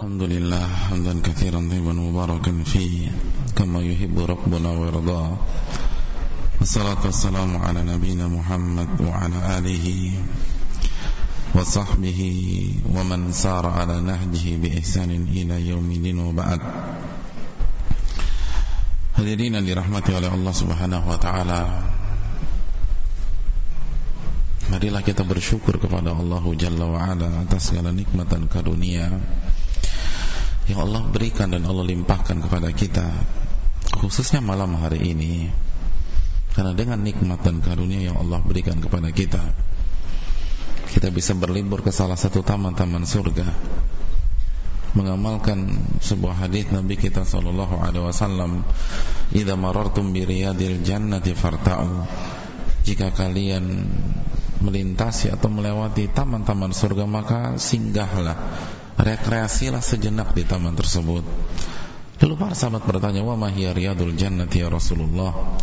الحمد لله حمدا كثيرا طيبا مباركا فيه كما يحب ربنا ويرضى والصلاة والسلام على نبينا محمد وعلى آله وصحبه ومن سار على نهجه بإحسان إلى يوم الدين وبعد Hadirin yang dirahmati oleh Allah Subhanahu wa taala. Marilah kita bersyukur kepada Allah Jalla wa ala atas segala nikmat dan karunia yang Allah berikan dan Allah limpahkan kepada kita khususnya malam hari ini karena dengan nikmat dan karunia yang Allah berikan kepada kita kita bisa berlibur ke salah satu taman-taman surga mengamalkan sebuah hadis Nabi kita sallallahu alaihi wasallam idza marartum bi riyadil jannati farta'u. Jika kalian melintasi atau melewati taman-taman surga maka singgahlah rekreasilah sejenak di taman tersebut. Lalu para sahabat bertanya wa mahiya riyadul jannati ya Rasulullah?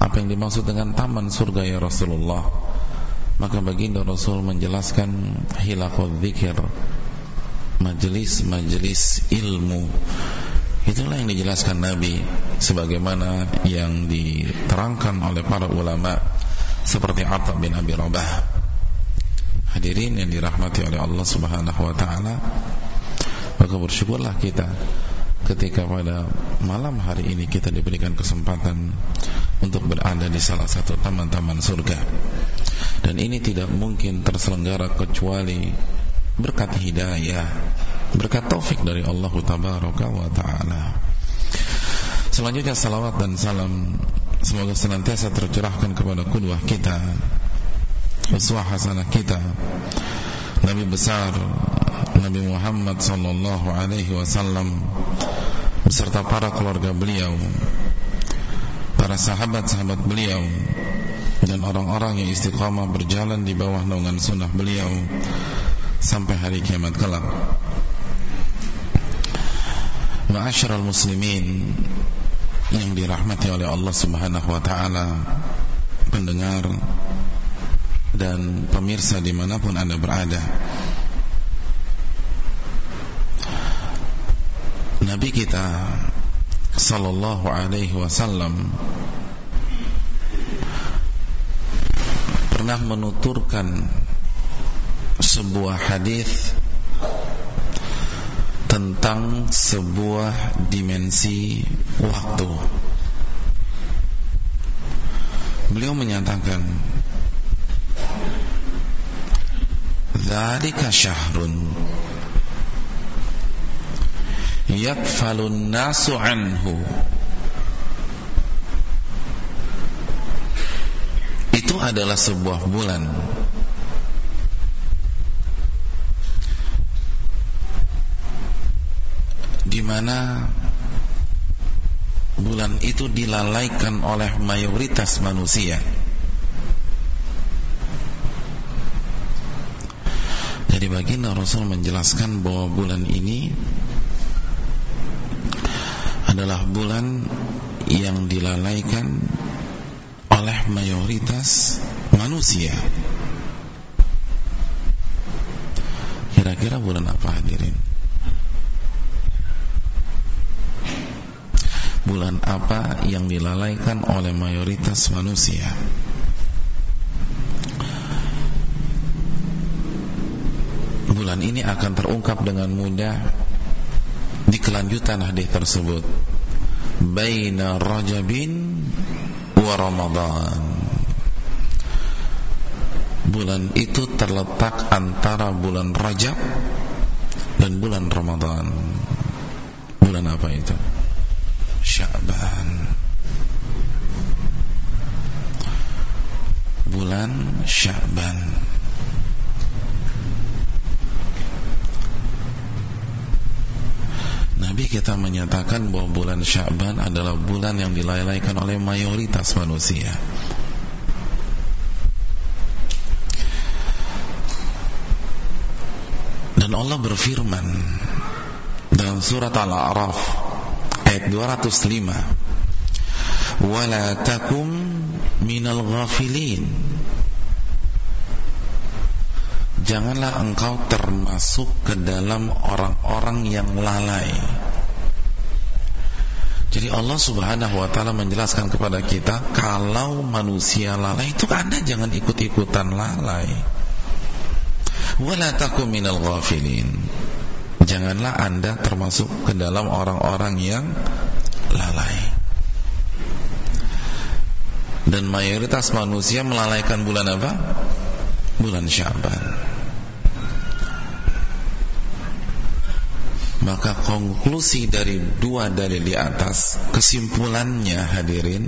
Apa yang dimaksud dengan taman surga ya Rasulullah? Maka baginda Rasul menjelaskan hilaqul dzikir majelis-majelis ilmu. Itulah yang dijelaskan Nabi sebagaimana yang diterangkan oleh para ulama seperti Atta bin Abi Rabah hadirin yang dirahmati oleh Allah Subhanahu wa taala maka bersyukurlah kita ketika pada malam hari ini kita diberikan kesempatan untuk berada di salah satu taman-taman surga. Dan ini tidak mungkin terselenggara kecuali berkat hidayah berkat taufik dari Allah tabaraka wa taala. Selanjutnya salawat dan salam semoga senantiasa tercurahkan kepada kedua kita uswah hasanah kita Nabi besar Nabi Muhammad sallallahu alaihi wasallam beserta para keluarga beliau para sahabat-sahabat beliau dan orang-orang yang istiqamah berjalan di bawah naungan sunnah beliau sampai hari kiamat kelak. Ma'asyiral muslimin yang dirahmati oleh Allah Subhanahu wa taala, pendengar dan pemirsa di mana pun anda berada. Nabi kita sallallahu alaihi wasallam pernah menuturkan sebuah hadis tentang sebuah dimensi waktu. Beliau menyatakan Dzalika syahrun yakfalun nasu anhu Itu adalah sebuah bulan di mana bulan itu dilalaikan oleh mayoritas manusia. Baginda Rasul menjelaskan bahwa bulan ini adalah bulan yang dilalaikan oleh mayoritas manusia. Kira-kira bulan apa hadirin? bulan apa yang dilalaikan oleh mayoritas manusia bulan ini akan terungkap dengan mudah di kelanjutan hadis tersebut. Baina rajabin wa ramadan. Bulan itu terletak antara bulan rajab dan bulan ramadan. Bulan apa itu? Sya'ban. Bulan Sya'ban Nabi kita menyatakan bahwa bulan Sya'ban adalah bulan yang dilalaikan oleh mayoritas manusia. Dan Allah berfirman dalam surat Al-A'raf ayat 205 wala takum minal ghafilin janganlah engkau termasuk ke dalam orang-orang yang lalai. Jadi Allah subhanahu wa ta'ala menjelaskan kepada kita Kalau manusia lalai itu Anda jangan ikut-ikutan lalai. Wala minal ghafilin. Janganlah Anda termasuk ke dalam orang-orang yang lalai. Dan mayoritas manusia melalaikan bulan apa? Bulan Syaban Maka konklusi dari dua dalil di atas Kesimpulannya hadirin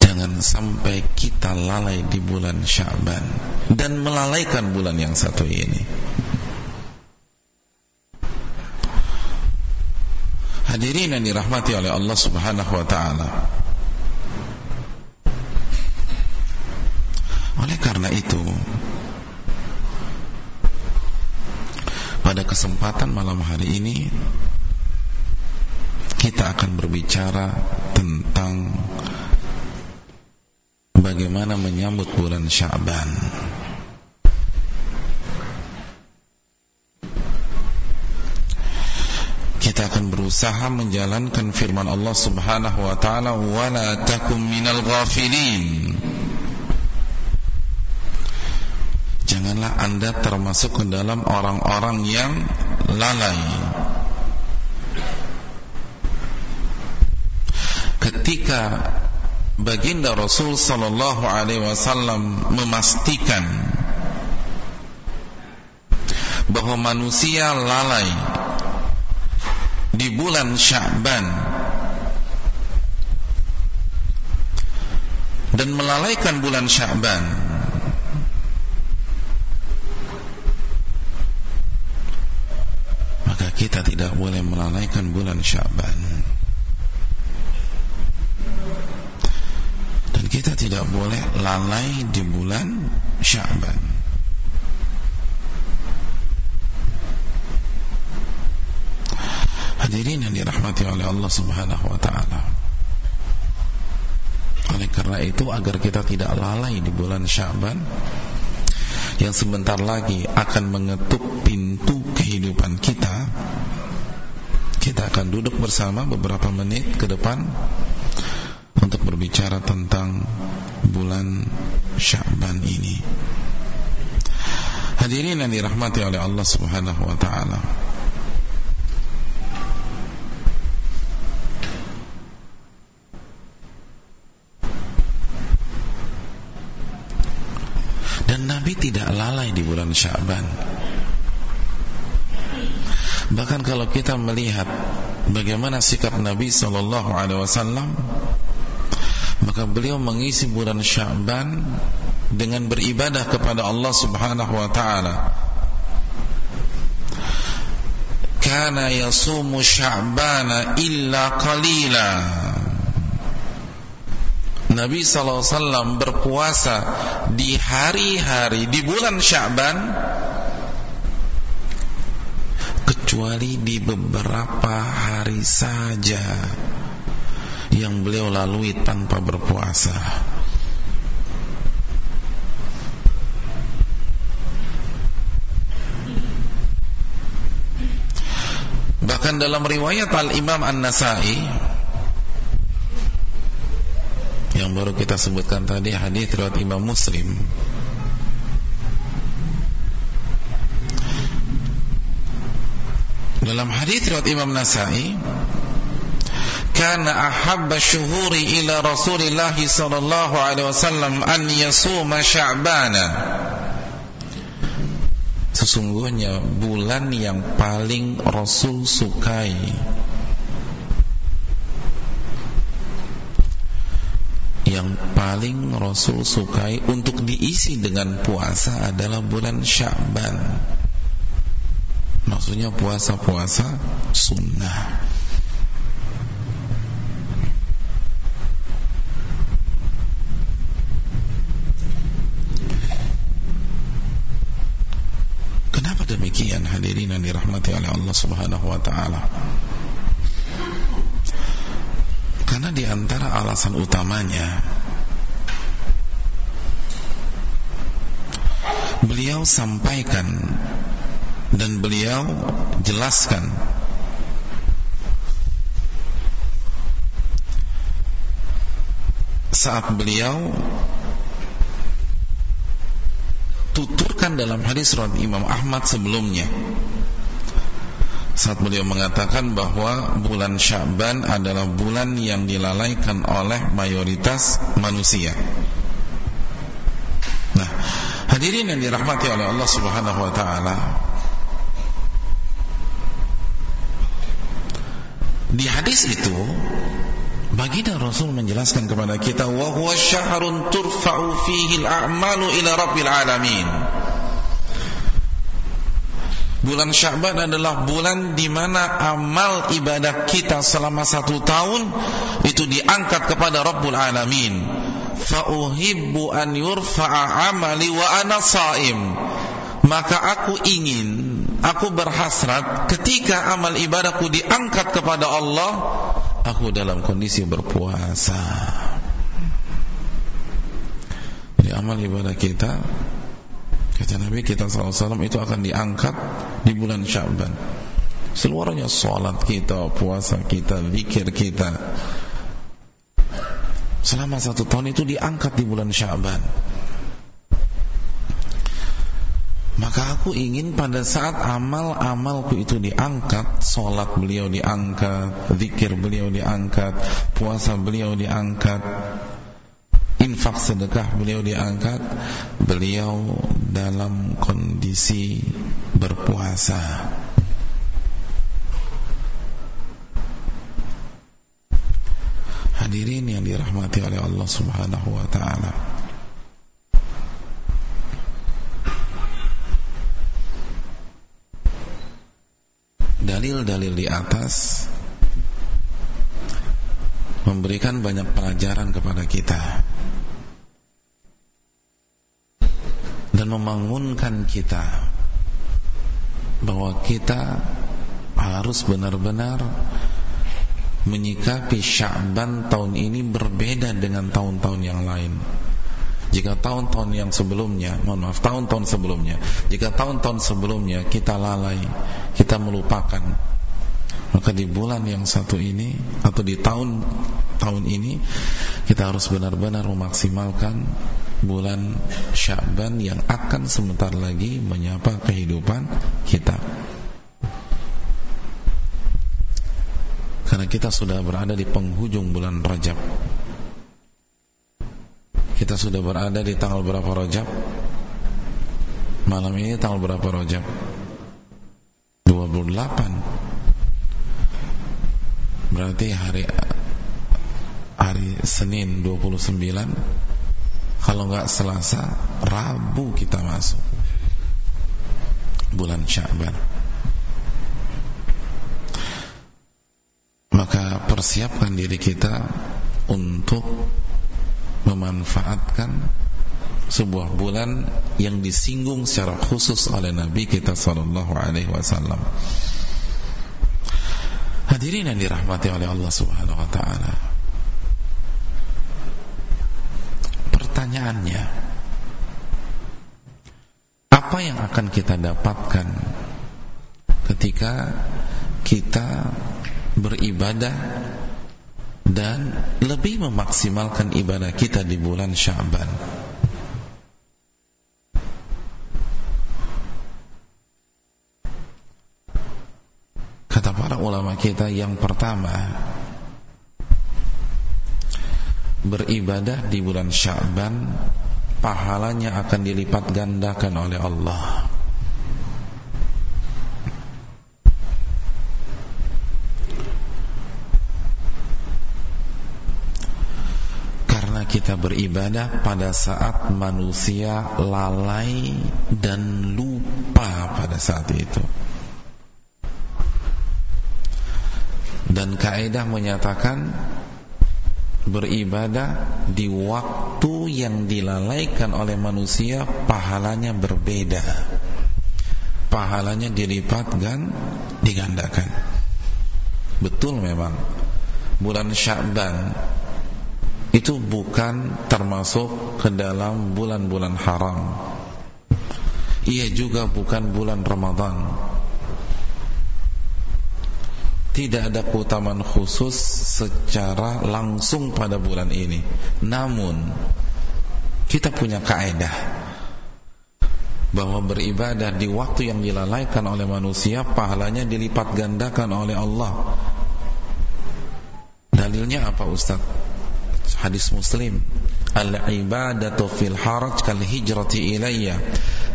Jangan sampai kita lalai di bulan Syaban Dan melalaikan bulan yang satu ini. Hadirin yang dirahmati oleh Allah subhanahu wa ta'ala. Oleh karena itu Pada kesempatan malam hari ini Kita akan berbicara tentang Bagaimana menyambut bulan Syaban. Kita akan berusaha menjalankan firman Allah subhanahu wa ta'ala Wala takum minal ghafilin janganlah anda termasuk ke dalam orang-orang yang lalai. Ketika baginda Rasul sallallahu alaihi wasallam memastikan bahwa manusia lalai di bulan Sya'ban dan melalaikan bulan Sya'ban kita tidak boleh melalaikan bulan Syaban dan kita tidak boleh lalai di bulan Syaban hadirin yang dirahmati oleh Allah Subhanahu wa taala. Oleh karena itu agar kita tidak lalai di bulan Syaban yang sebentar lagi akan mengetuk pintu kehidupan kita kita akan duduk bersama beberapa menit ke depan untuk berbicara tentang bulan Sya'ban ini hadirin yang dirahmati oleh Allah subhanahu wa ta'ala Dan Nabi tidak lalai di bulan Syaban. Bahkan kalau kita melihat bagaimana sikap Nabi Shallallahu Alaihi Wasallam, maka beliau mengisi bulan Syaban dengan beribadah kepada Allah Subhanahu Wa Taala. Kana yasumu Sya'bana illa qalila Nabi SAW berpuasa di hari-hari di bulan Syaban kecuali di beberapa hari saja yang beliau lalui tanpa berpuasa. Bahkan dalam riwayat Al-Imam An-Nasai yang baru kita sebutkan tadi hadis riwayat Imam Muslim dalam hadis riwayat Imam Nasai kana ahabba syuhuri ila Rasulillah sallallahu alaihi wasallam an yasuma sya'bana sesungguhnya bulan yang paling Rasul sukai yang paling Rasul sukai untuk diisi dengan puasa adalah bulan Sya'ban. Maksudnya puasa-puasa sunnah. Kenapa demikian hadirin yang dirahmati oleh Allah Subhanahu wa taala? Karena di antara alasan utamanya beliau sampaikan dan beliau jelaskan saat beliau tuturkan dalam hadis riwayat Imam Ahmad sebelumnya saat beliau mengatakan bahwa bulan Sya'ban adalah bulan yang dilalaikan oleh mayoritas manusia. Nah, hadirin yang dirahmati oleh Allah Subhanahu wa taala. Di hadis itu Baginda Rasul menjelaskan kepada kita wa huwa syahrun turfa'u fihi al-a'malu ila rabbil alamin. Bulan Sya'ban adalah bulan di mana amal ibadah kita selama satu tahun itu diangkat kepada Rabbul Alamin. Fa uhibbu an yurfa'a amali wa ana. Maka aku ingin, aku berhasrat ketika amal ibadahku diangkat kepada Allah, aku dalam kondisi berpuasa. Jadi amal ibadah kita Kata Nabi kita SAW itu akan diangkat di bulan Syaban. Seluruhnya sholat kita, puasa kita, zikir kita. Selama satu tahun itu diangkat di bulan Syaban. Maka aku ingin pada saat amal-amalku itu diangkat Sholat beliau diangkat Zikir beliau diangkat Puasa beliau diangkat infak sedekah beliau diangkat beliau dalam kondisi berpuasa. Hadirin yang dirahmati oleh Allah Subhanahu wa taala dalil-dalil di atas memberikan banyak pelajaran kepada kita dan membangunkan kita bahwa kita harus benar-benar menyikapi Sya'ban tahun ini berbeda dengan tahun-tahun yang lain. Jika tahun-tahun yang sebelumnya, mohon maaf, tahun-tahun sebelumnya, jika tahun-tahun sebelumnya kita lalai, kita melupakan, maka di bulan yang satu ini atau di tahun tahun ini kita harus benar-benar memaksimalkan bulan Sya'ban yang akan sebentar lagi menyapa kehidupan kita. Karena kita sudah berada di penghujung bulan Rajab. Kita sudah berada di tanggal berapa Rajab? Malam ini tanggal berapa Rajab? 28 Berarti hari hari Senin 29 kalau nggak Selasa, Rabu kita masuk bulan Sya'ban. Maka persiapkan diri kita untuk memanfaatkan sebuah bulan yang disinggung secara khusus oleh Nabi kita sallallahu alaihi wasallam. Hadirin yang dirahmati oleh Allah Subhanahu wa taala. pertanyaannya apa yang akan kita dapatkan ketika kita beribadah dan lebih memaksimalkan ibadah kita di bulan Syaban. Kata para ulama kita yang pertama beribadah di bulan Sya'ban pahalanya akan dilipat gandakan oleh Allah karena kita beribadah pada saat manusia lalai dan lupa pada saat itu. Dan kaidah menyatakan beribadah di waktu yang dilalaikan oleh manusia pahalanya berbeda. Pahalanya dilipat dan digandakan. Betul memang. Bulan Sya'ban itu bukan termasuk ke dalam bulan-bulan haram. Ia juga bukan bulan Ramadan. Tidak ada keutamaan khusus secara langsung pada bulan ini. Namun kita punya kaedah bahwa beribadah di waktu yang dilalaikan oleh manusia pahalanya dilipat gandakan oleh Allah. Dalilnya apa Ustaz hadis muslim al-ibadatu fil haraj kal hijrati ilayya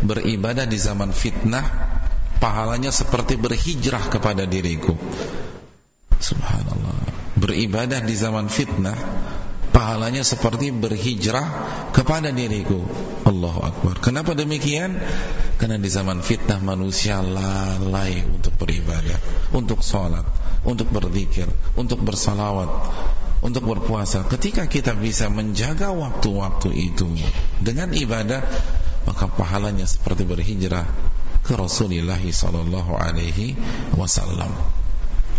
beribadah di zaman fitnah pahalanya seperti berhijrah kepada diriku Subhanallah. Beribadah di zaman fitnah pahalanya seperti berhijrah kepada diriku. Allahu Akbar. Kenapa demikian? Karena di zaman fitnah manusia lalai untuk beribadah, untuk sholat, untuk berzikir, untuk bersalawat, untuk berpuasa. Ketika kita bisa menjaga waktu-waktu itu dengan ibadah, maka pahalanya seperti berhijrah ke Rasulullah sallallahu alaihi wasallam.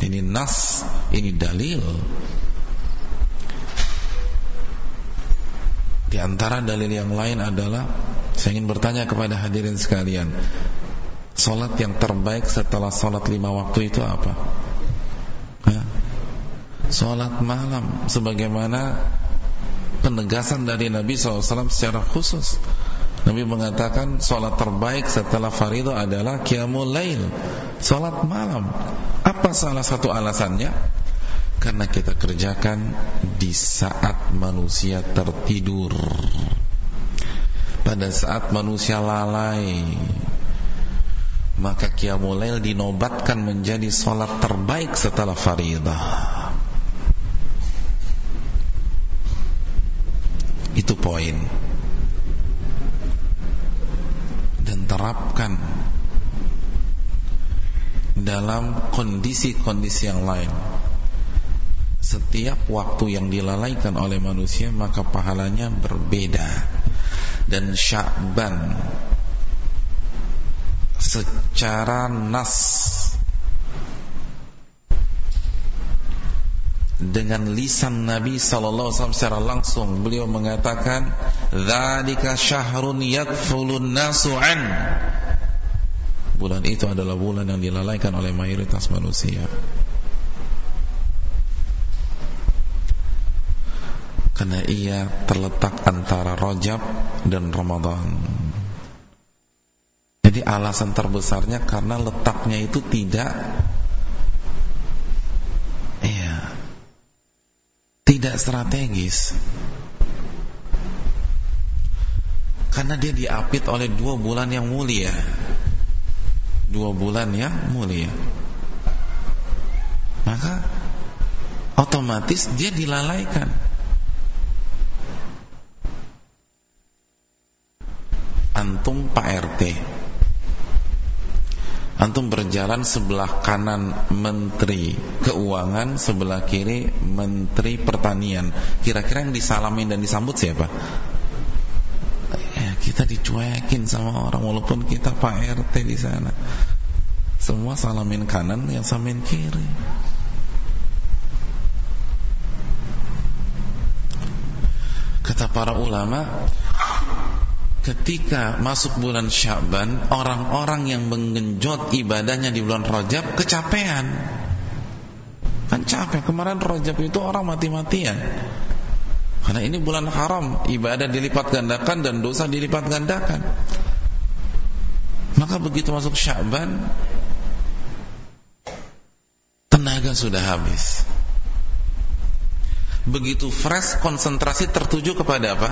Ini nas, ini dalil. Di antara dalil yang lain adalah saya ingin bertanya kepada hadirin sekalian, salat yang terbaik setelah salat lima waktu itu apa? Hah? Salat malam. Sebagaimana penegasan dari Nabi SAW secara khusus. Nabi mengatakan Salat terbaik setelah faridah adalah Qiyamul Lail. Salat malam. Apa salah satu alasannya? Karena kita kerjakan Di saat manusia tertidur. Pada saat manusia lalai Maka Qiyamul Lail dinobatkan menjadi Salat terbaik setelah faridah Itu poin dan terapkan dalam kondisi-kondisi yang lain. Setiap waktu yang dilalaikan oleh manusia maka pahalanya berbeda. Dan Sya'ban secara nas dengan lisan Nabi sallallahu alaihi wasallam secara langsung beliau mengatakan dzalika syahrun yakfulun nasu an. Bulan itu adalah bulan yang dilalaikan oleh mayoritas manusia. Karena ia terletak antara Rajab dan Ramadan. Jadi alasan terbesarnya karena letaknya itu tidak tidak strategis. Karena dia diapit oleh dua bulan yang mulia. Dua bulan yang mulia. Maka otomatis dia dilalaikan. Antum Pak RT antum berjalan sebelah kanan menteri keuangan, sebelah kiri menteri pertanian. Kira-kira yang disalamin dan disambut siapa? Ya, kita dicuekin sama orang walaupun kita Pak RT di sana. Semua salamin kanan, yang salamin kiri. Kata para ulama, ketika masuk bulan Syaban orang-orang yang menggenjot ibadahnya di bulan Rajab kecapean. Kan capek kemarin Rajab itu orang mati-matian. Karena ini bulan haram ibadah dilipat gandakan dan dosa dilipat gandakan. Maka begitu masuk Syaban tenaga sudah habis. Begitu fresh konsentrasi tertuju kepada apa?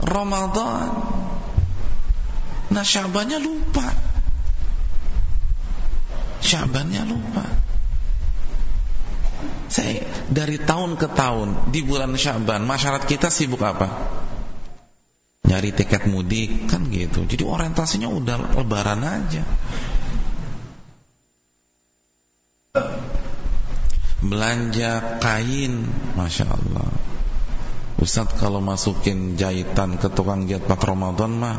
Ramadan Nah Syabannya lupa. Syabannya lupa. Saya dari tahun ke tahun Di bulan Syaban Masyarakat kita sibuk apa? Nyari tiket mudik Kan gitu. Jadi orientasinya udah lebaran aja. Belanja kain Masya Allah. Ustadz kalau masukin jahitan ke tukang jahit Pak Ramadan mah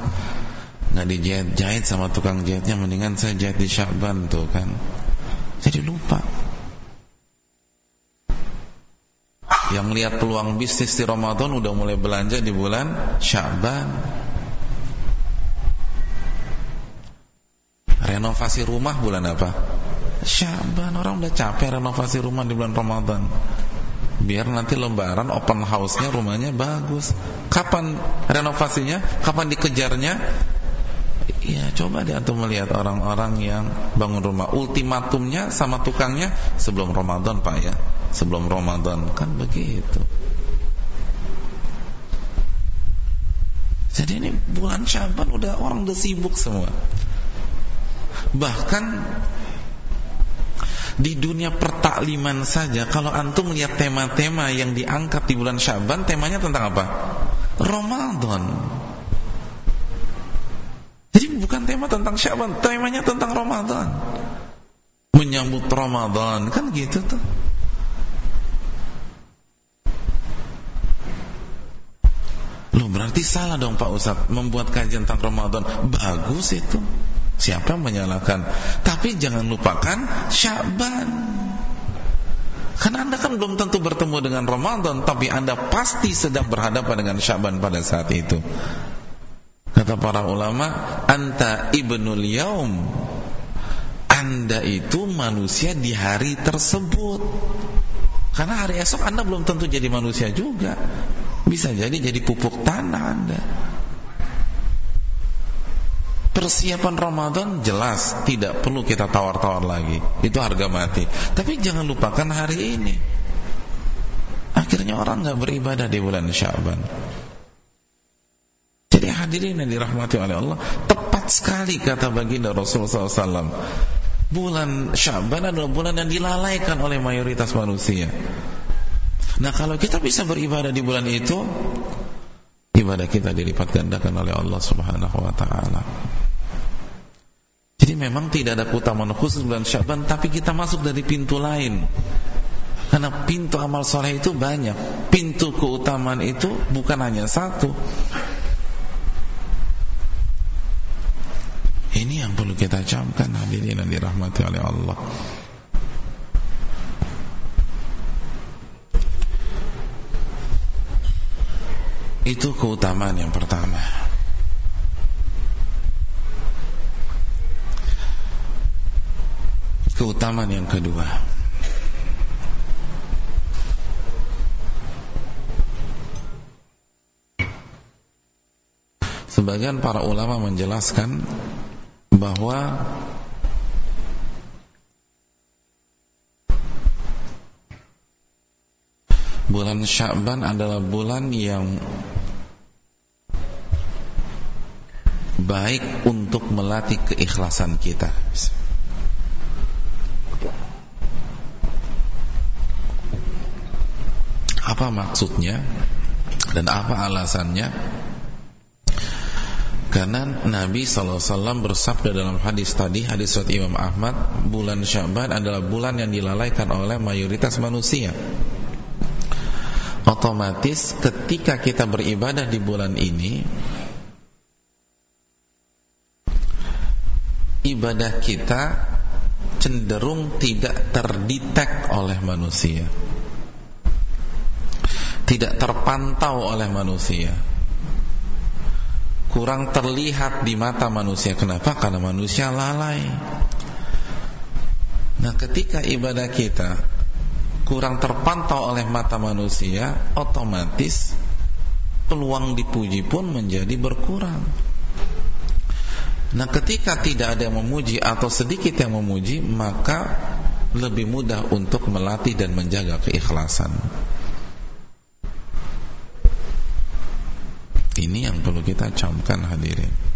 nggak dijahit-jahit sama tukang jahitnya mendingan saya jahit di Syakban tuh kan. Jadi lupa. Yang lihat peluang bisnis di Ramadan udah mulai belanja di bulan Syakban. Renovasi rumah bulan apa? Syaban orang udah capek renovasi rumah di bulan Ramadan. Biar nanti lebaran open house-nya rumahnya bagus. Kapan renovasinya? Kapan dikejarnya ya coba dia tuh melihat orang-orang yang bangun rumah. Ultimatumnya sama tukangnya sebelum Ramadan Pak ya. Sebelum Ramadan. Kan begitu. Jadi ini bulan Syaban udah orang udah sibuk semua. Bahkan di dunia pertakliman saja kalau antum melihat tema-tema yang diangkat di bulan Syaban temanya tentang apa? Ramadan. Bukan tema tentang Syaban, temanya tentang Ramadan. Menyambut Ramadan kan gitu tuh. Loh berarti salah dong Pak Ustadz Membuat kajian tentang Ramadan Bagus itu Siapa yang menyalahkan? Tapi jangan lupakan Syaban. Karena anda kan belum tentu bertemu dengan Ramadan Tapi anda pasti sedang berhadapan dengan Syaban pada saat itu Kata para ulama Anta ibnul yaum Anda itu manusia di hari tersebut Karena hari esok anda belum tentu jadi manusia juga Bisa jadi jadi pupuk tanah anda Persiapan Ramadan jelas tidak perlu kita tawar-tawar lagi. Itu harga mati. Tapi jangan lupakan hari ini. Akhirnya orang nggak beribadah di bulan Syaban. Jadi hadirin yang dirahmati oleh Allah, tepat sekali kata baginda Rasulullah SAW. Bulan Syaban adalah bulan yang dilalaikan oleh mayoritas manusia. Nah kalau kita bisa beribadah di bulan itu, ibadah kita dilipat gandakan oleh Allah Subhanahu wa taala. Jadi memang tidak ada keutamaan khusus bulan Syaban tapi kita masuk dari pintu lain. Karena pintu amal soleh itu banyak. Pintu keutamaan itu bukan hanya satu. Ini yang perlu kita camkan hadirin yang dirahmati oleh Allah. Itu keutamaan yang pertama. keutamaan yang kedua Sebagian para ulama menjelaskan bahwa bulan Sya'ban adalah bulan yang baik untuk melatih keikhlasan kita. Apa maksudnya dan apa alasannya? Karena Nabi SAW bersabda dalam hadis tadi, hadis surat Imam Ahmad, bulan Syaban adalah bulan yang dilalaikan oleh mayoritas manusia. Otomatis ketika kita beribadah di bulan ini, ibadah kita cenderung tidak terdetek oleh manusia tidak terpantau oleh manusia kurang terlihat di mata manusia. Kenapa? karena manusia lalai. Nah ketika ibadah kita kurang terpantau oleh mata manusia otomatis peluang dipuji pun menjadi berkurang. Nah ketika tidak ada yang memuji atau sedikit yang memuji maka lebih mudah untuk melatih dan menjaga keikhlasan Ini yang perlu kita camkan hadirin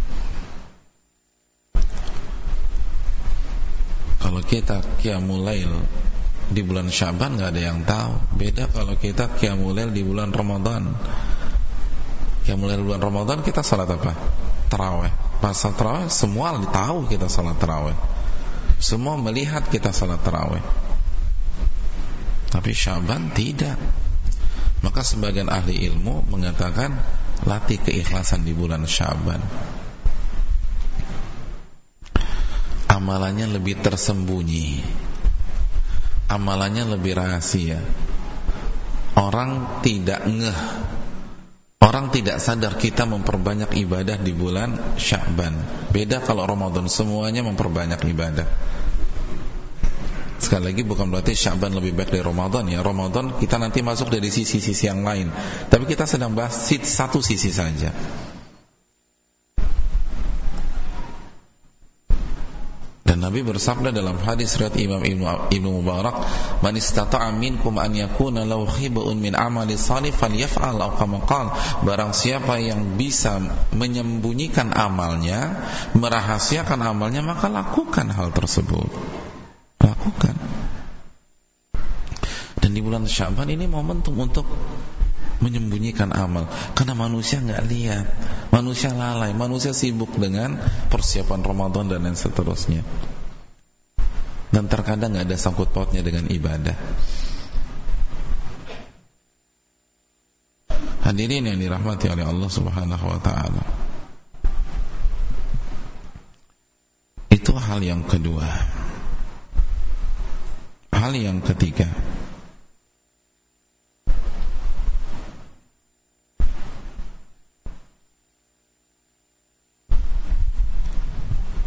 Kalau kita Qiyamulail di bulan Syaban nggak ada yang tahu. Beda kalau kita Qiyamulail di bulan Ramadan. Qiyamulail bulan Ramadan kita salat apa? Tarawih. Pas tarawih semua tahu kita salat tarawih. Semua melihat kita salat tarawih. Tapi Syaban tidak. Maka sebagian ahli ilmu mengatakan latih keikhlasan di bulan Syaban. Amalannya lebih tersembunyi. Amalannya lebih rahasia. Orang tidak ngeh Orang tidak sadar kita memperbanyak ibadah di bulan Sya'ban. Beda kalau Ramadan semuanya memperbanyak ibadah. Sekali lagi bukan berarti Sya'ban lebih baik dari Ramadan ya. Ramadan kita nanti masuk dari sisi-sisi yang lain. Tapi kita sedang bahas satu sisi saja. Dan Nabi bersabda dalam hadis riwayat Imam Ibnu Ibnu Mubarak, "Man istata'a minkum an yakuna lahu khibun min amali salih falyaf'al aw kama Barang siapa yang bisa menyembunyikan amalnya, merahasiakan amalnya, maka lakukan hal tersebut. Lakukan. Dan di bulan Syaban ini momentum untuk menyembunyikan amal. Karena manusia nggak lihat manusia lalai manusia sibuk dengan persiapan Ramadan dan lain seterusnya. Dan terkadang nggak ada sangkut pautnya dengan ibadah. Hadirin yang dirahmati oleh Allah Subhanahu wa taala. Itu hal yang kedua hal yang ketiga.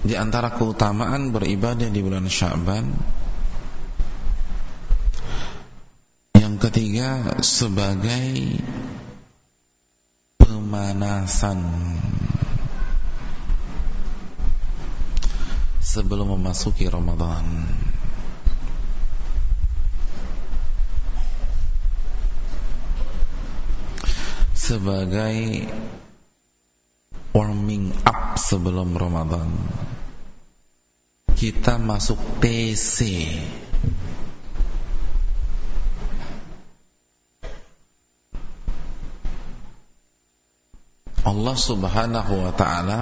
Di antara keutamaan beribadah di bulan Sya'ban yang ketiga sebagai pemanasan. Sebelum memasuki Ramadan sebagai warming up sebelum Ramadan. Kita masuk TC Allah subhanahu wa ta'ala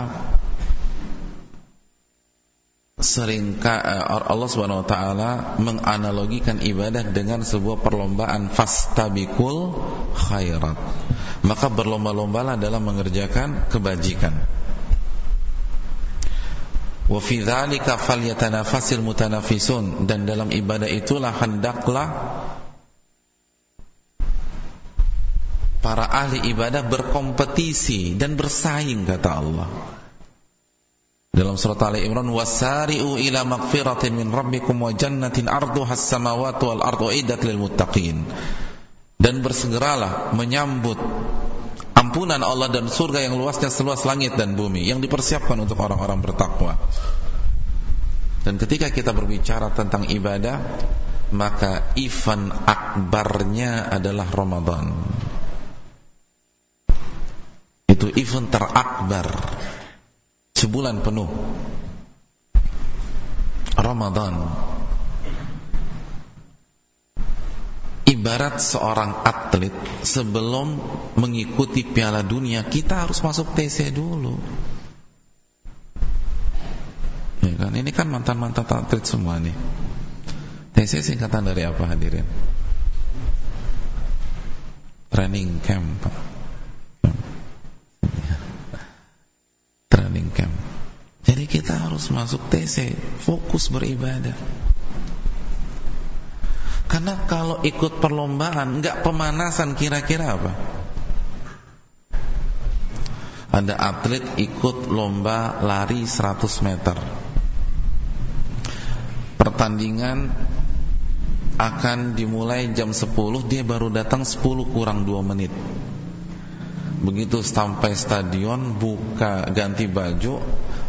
sering eh, Allah subhanahu wa ta'ala menganalogikan ibadah dengan sebuah perlombaan. Fastabikul khairat maka berlomba-lombalah dalam mengerjakan kebajikan. Wa fi dzalika falyatanafasil mutanafisun. Dan dalam ibadah itulah hendaklah para ahli ibadah berkompetisi dan bersaing kata Allah. Dalam surat Ali Imran wasari'u ila magfiratin min rabbikum wa jannatin arduha as-samawati wal ardu iddat lil muttaqin dan bersegeralah menyambut ampunan Allah dan surga yang luasnya seluas langit dan bumi yang dipersiapkan untuk orang-orang bertakwa. Dan ketika kita berbicara tentang ibadah, maka event akbarnya adalah Ramadan. Itu event terakbar sebulan penuh. Ramadan Ibarat seorang atlet sebelum mengikuti Piala Dunia kita harus masuk TC dulu. Ya kan? Ini kan mantan-mantan atlet semua nih. TC singkatan dari apa hadirin? Training camp. Training camp. Jadi kita harus masuk TC, fokus beribadah. Karena kalau ikut perlombaan nggak pemanasan kira-kira apa? Ada atlet ikut lomba lari 100 meter. Pertandingan akan dimulai jam 10, dia baru datang 10 kurang 2 menit. Begitu sampai stadion buka ganti baju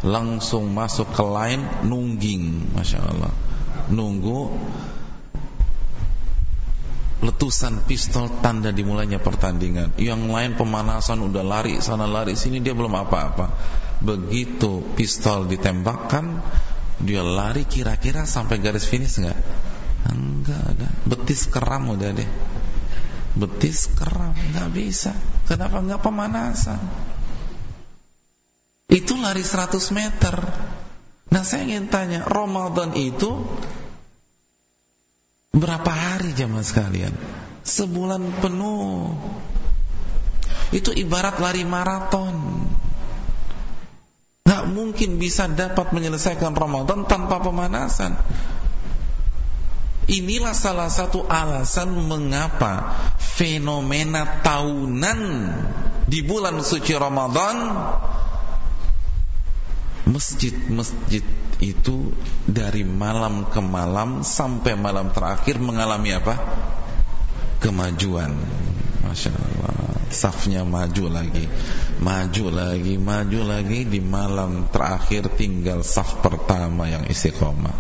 langsung masuk ke line nungging, masya Allah. Nunggu letusan pistol tanda dimulainya pertandingan. Yang lain pemanasan udah lari sana lari sini dia belum apa-apa. Begitu pistol ditembakkan, dia lari kira-kira sampai garis finish enggak? Enggak ada. Betis keram udah deh. Betis keram, enggak bisa. Kenapa enggak pemanasan? Itu lari 100 meter. Nah, saya ingin tanya, Ramadan itu Berapa hari jamaah sekalian? Sebulan penuh. Itu ibarat lari maraton. Gak mungkin bisa dapat menyelesaikan Ramadan tanpa pemanasan. Inilah salah satu alasan mengapa fenomena tahunan di bulan suci Ramadan masjid-masjid itu dari malam ke malam sampai malam terakhir mengalami apa? kemajuan. Masya Allah. Safnya maju lagi. Maju lagi, maju lagi. Di malam terakhir tinggal saf pertama yang istiqomah.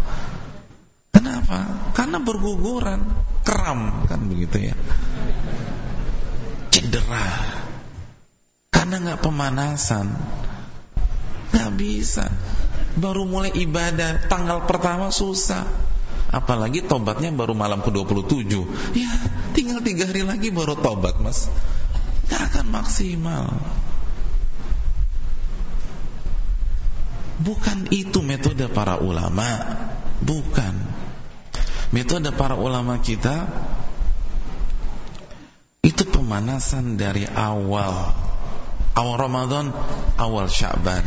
Kenapa? Karena berguguran. Keram kan begitu ya? Cedera. Karena nggak pemanasan. Nggak bisa Baru mulai ibadah. Tanggal pertama susah. Apalagi tobatnya baru malam ke-27. Ya tinggal tiga hari lagi baru tobat mas. Gak akan maksimal. Bukan itu metode para ulama. Bukan. Metode para ulama kita Itu pemanasan dari awal. Awal Ramadan Awal Syaban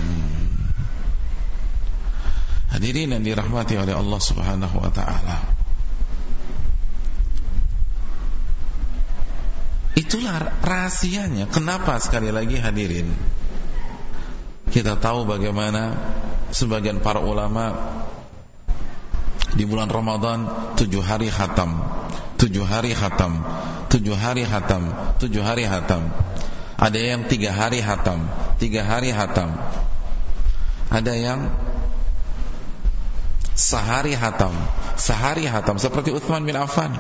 Hadirin yang dirahmati oleh Allah Subhanahu wa taala. Itulah rahasianya. Kenapa sekali lagi hadirin? Kita tahu bagaimana sebagian para ulama di bulan Ramadan tujuh hari khatam, tujuh hari khatam, tujuh hari khatam, tujuh hari khatam. Ada yang tiga hari khatam, tiga hari khatam. Ada yang sehari hatam, sehari hatam. Seperti Uthman bin Affan.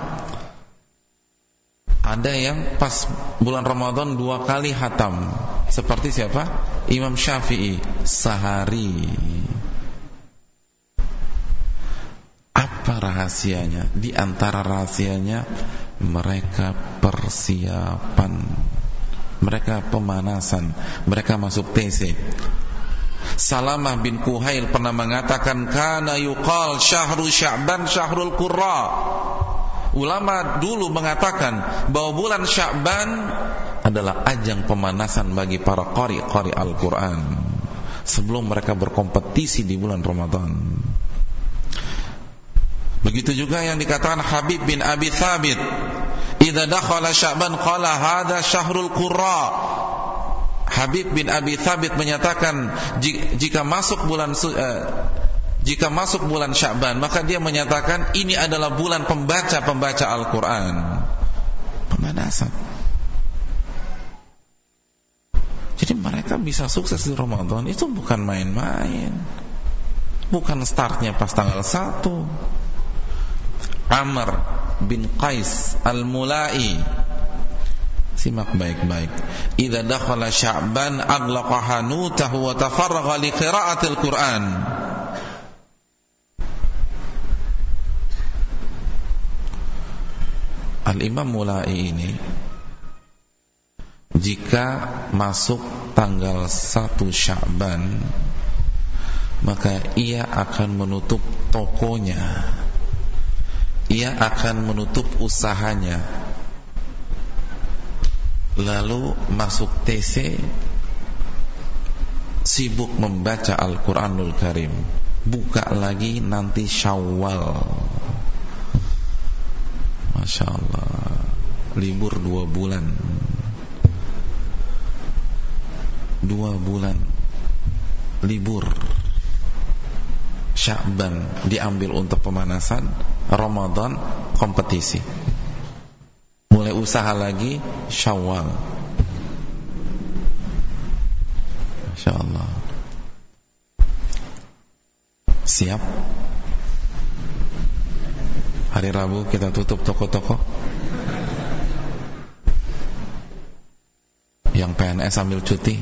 Ada yang pas bulan Ramadan dua kali hatam. Seperti siapa? Imam Syafi'i. Sehari. Apa rahasianya? Di antara rahasianya Mereka persiapan. Mereka pemanasan. Mereka masuk TC Salamah bin Kuhail pernah mengatakan kana yuqal syahru Sya'ban syahrul Qurra. Ulama dulu mengatakan bahwa bulan Sya'ban adalah ajang pemanasan bagi para qari-qari Al-Qur'an sebelum mereka berkompetisi di bulan Ramadan. Begitu juga yang dikatakan Habib bin Abi Thabit, "Idza dakhala Sya'ban qala hadha syahrul Qurra." Habib bin Abi Thabit menyatakan jika masuk bulan uh, jika masuk bulan Sya'ban maka dia menyatakan ini adalah bulan pembaca-pembaca Al-Qur'an. Pemanasan. Jadi mereka bisa sukses di Ramadan itu bukan main-main. Bukan startnya pas tanggal 1. Amr bin Qais Al-Mulai Simak baik-baik. Idza dakhala Sya'ban aghlaqa hanutahu wa tafarraga li qira'atil Qur'an. Al-Imam Mulai ini jika masuk tanggal 1 Sya'ban maka ia akan menutup tokonya ia akan menutup usahanya lalu masuk TC sibuk membaca Al-Quranul Karim. Buka lagi nanti syawal. Masya Allah. Libur dua bulan. Dua bulan libur. Sya'ban diambil untuk pemanasan Ramadan kompetisi usaha lagi Syawal. Masya Allah. Siap? Hari Rabu kita tutup toko-toko. Yang PNS ambil cuti.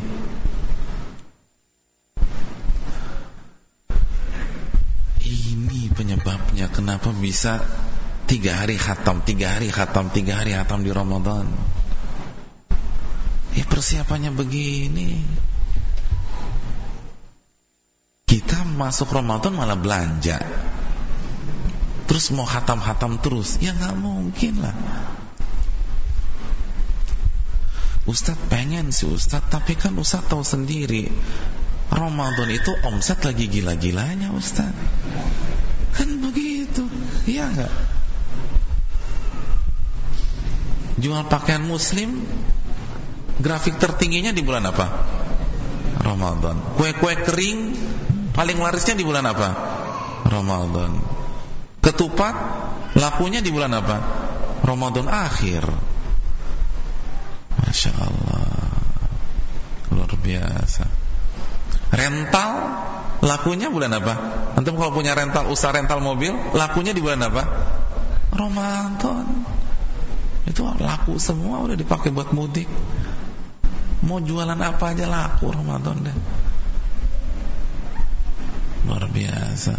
Ini penyebabnya kenapa bisa tiga hari khatam, tiga hari khatam, tiga hari khatam di Ramadan. Ya persiapannya begini. Kita masuk Ramadan malah belanja. Terus mau hatam-hatam terus, ya nggak mungkin lah. Ustadz pengen sih Ustadz, tapi kan Ustadz tahu sendiri Ramadan itu omset lagi gila-gilanya Ustadz. Kan begitu, iya nggak? Jual pakaian muslim grafik tertingginya di bulan apa? Ramadan. Kue-kue kering paling larisnya di bulan apa? Ramadan. Ketupat lakunya di bulan apa? Ramadan akhir. Masya Allah Luar biasa Rental Lakunya bulan apa? Nanti kalau punya rental Usaha rental mobil Lakunya di bulan apa? Ramadan Itu laku semua Udah dipakai buat mudik Mau jualan apa aja laku Ramadan deh Luar biasa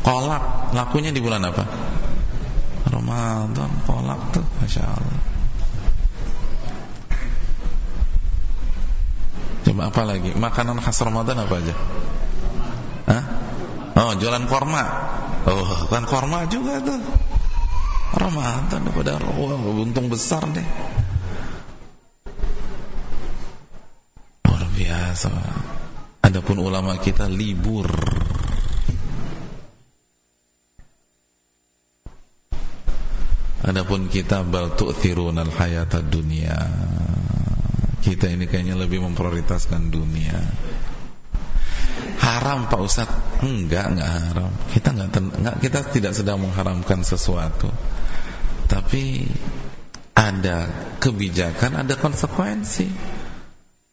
Kolak Lakunya di bulan apa? Ramadan Kolak tuh Masya Allah Coba apa lagi? Makanan khas Ramadan apa aja? Hah? Oh, jualan korma. Oh, kan korma juga tuh. Ramadan pada wah, untung besar deh. Luar biasa. Adapun ulama kita libur. Adapun kita bal tu'thirunal hayatad dunia kita ini kayaknya lebih memprioritaskan dunia. Haram Pak Ustaz? Enggak, enggak haram. Kita enggak, enggak kita tidak sedang mengharamkan sesuatu. Tapi ada kebijakan, ada konsekuensi.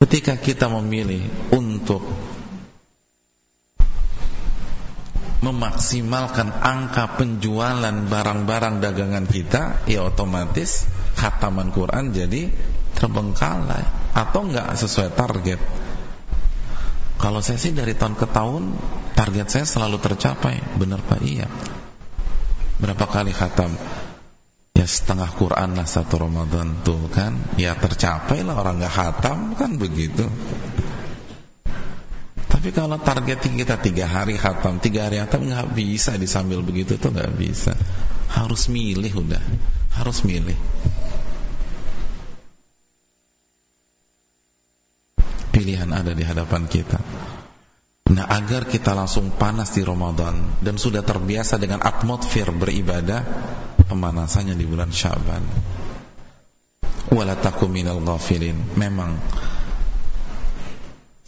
Ketika kita memilih untuk memaksimalkan angka penjualan barang-barang dagangan kita, ya otomatis khataman Quran jadi terbengkalai atau enggak sesuai target. Kalau saya sih dari tahun ke tahun target saya selalu tercapai. Benar Pak? Iya. Berapa kali khatam? Ya setengah Quran lah satu Ramadan tuh kan. Ya tercapai lah orang nggak khatam kan begitu. Tapi kalau target kita tiga hari khatam, tiga hari khatam nggak bisa disambil begitu tuh nggak bisa. Harus milih udah, harus milih. pilihan ada di hadapan kita. Nah, agar kita langsung panas di Ramadan dan sudah terbiasa dengan atmosfer beribadah, pemanasannya di bulan Syaban. Wala minal ghafilin. Memang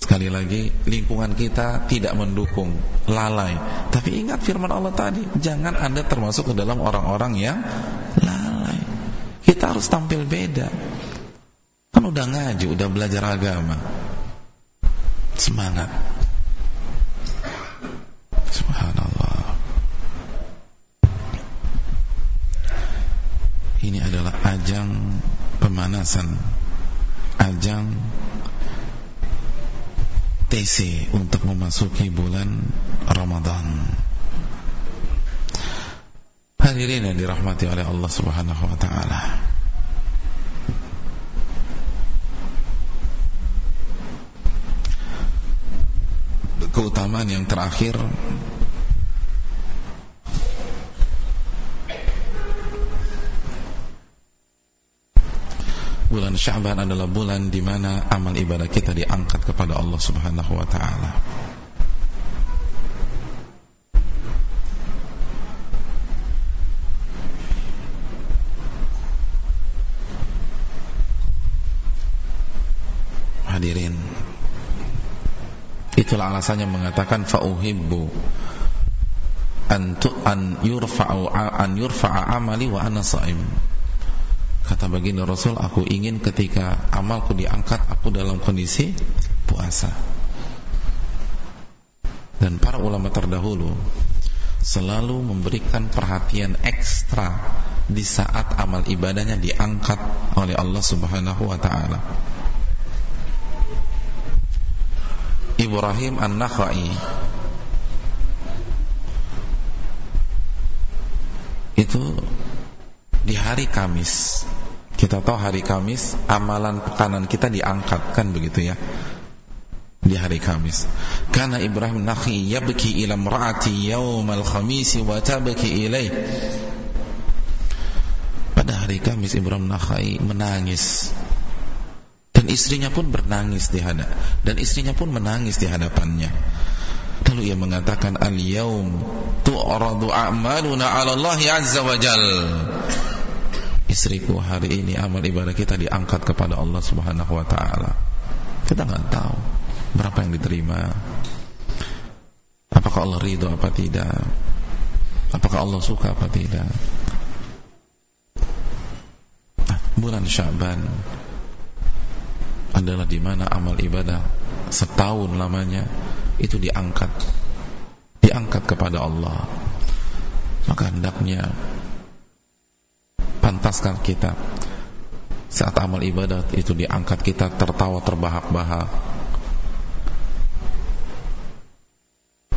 Sekali lagi lingkungan kita tidak mendukung lalai. Tapi ingat firman Allah tadi, jangan Anda termasuk ke dalam orang-orang yang lalai. Kita harus tampil beda. Kan udah ngaji, udah belajar agama semangat subhanallah ini adalah ajang pemanasan. Ajang TC untuk memasuki bulan Ramadan. Hadirin yang dirahmati oleh Allah Subhanahu wa taala. Keutamaan yang terakhir Bulan Syaban adalah bulan di mana amal ibadah kita diangkat kepada Allah Subhanahu wa taala. Hadirin Itulah alasannya mengatakan fauhibbu an an yurfa'u an yurfa'a amali wa ana shaim. Kata baginda Rasul, aku ingin ketika amalku diangkat aku dalam kondisi puasa. Dan para ulama terdahulu selalu memberikan perhatian ekstra di saat amal ibadahnya diangkat oleh Allah Subhanahu wa taala. Ibrahim An-Nakhai itu di hari Kamis. Kita tahu hari Kamis amalan pekanan kita diangkat kan begitu ya? Di hari Kamis. Karena Ibrahim Nakhi yabki ila mraati yaumal khamis wa tabki ilaih pada hari Kamis Ibrahim Nakhai menangis. Dan istrinya pun bernangis di hadap dan istrinya pun menangis di hadapannya. Lalu ia mengatakan al yaum tu'radu a'maluna 'ala Allah azza wa jal istriku hari ini amal ibadah kita diangkat kepada Allah Subhanahu wa taala. Kita nggak tahu berapa yang diterima. Apakah Allah ridho apa tidak? Apakah Allah suka apa tidak? Nah, bulan Syaban adalah di mana amal ibadah setahun lamanya itu diangkat diangkat kepada Allah maka hendaknya pantaskan kita. Saat amal ibadah itu diangkat kita tertawa terbahak-bahak.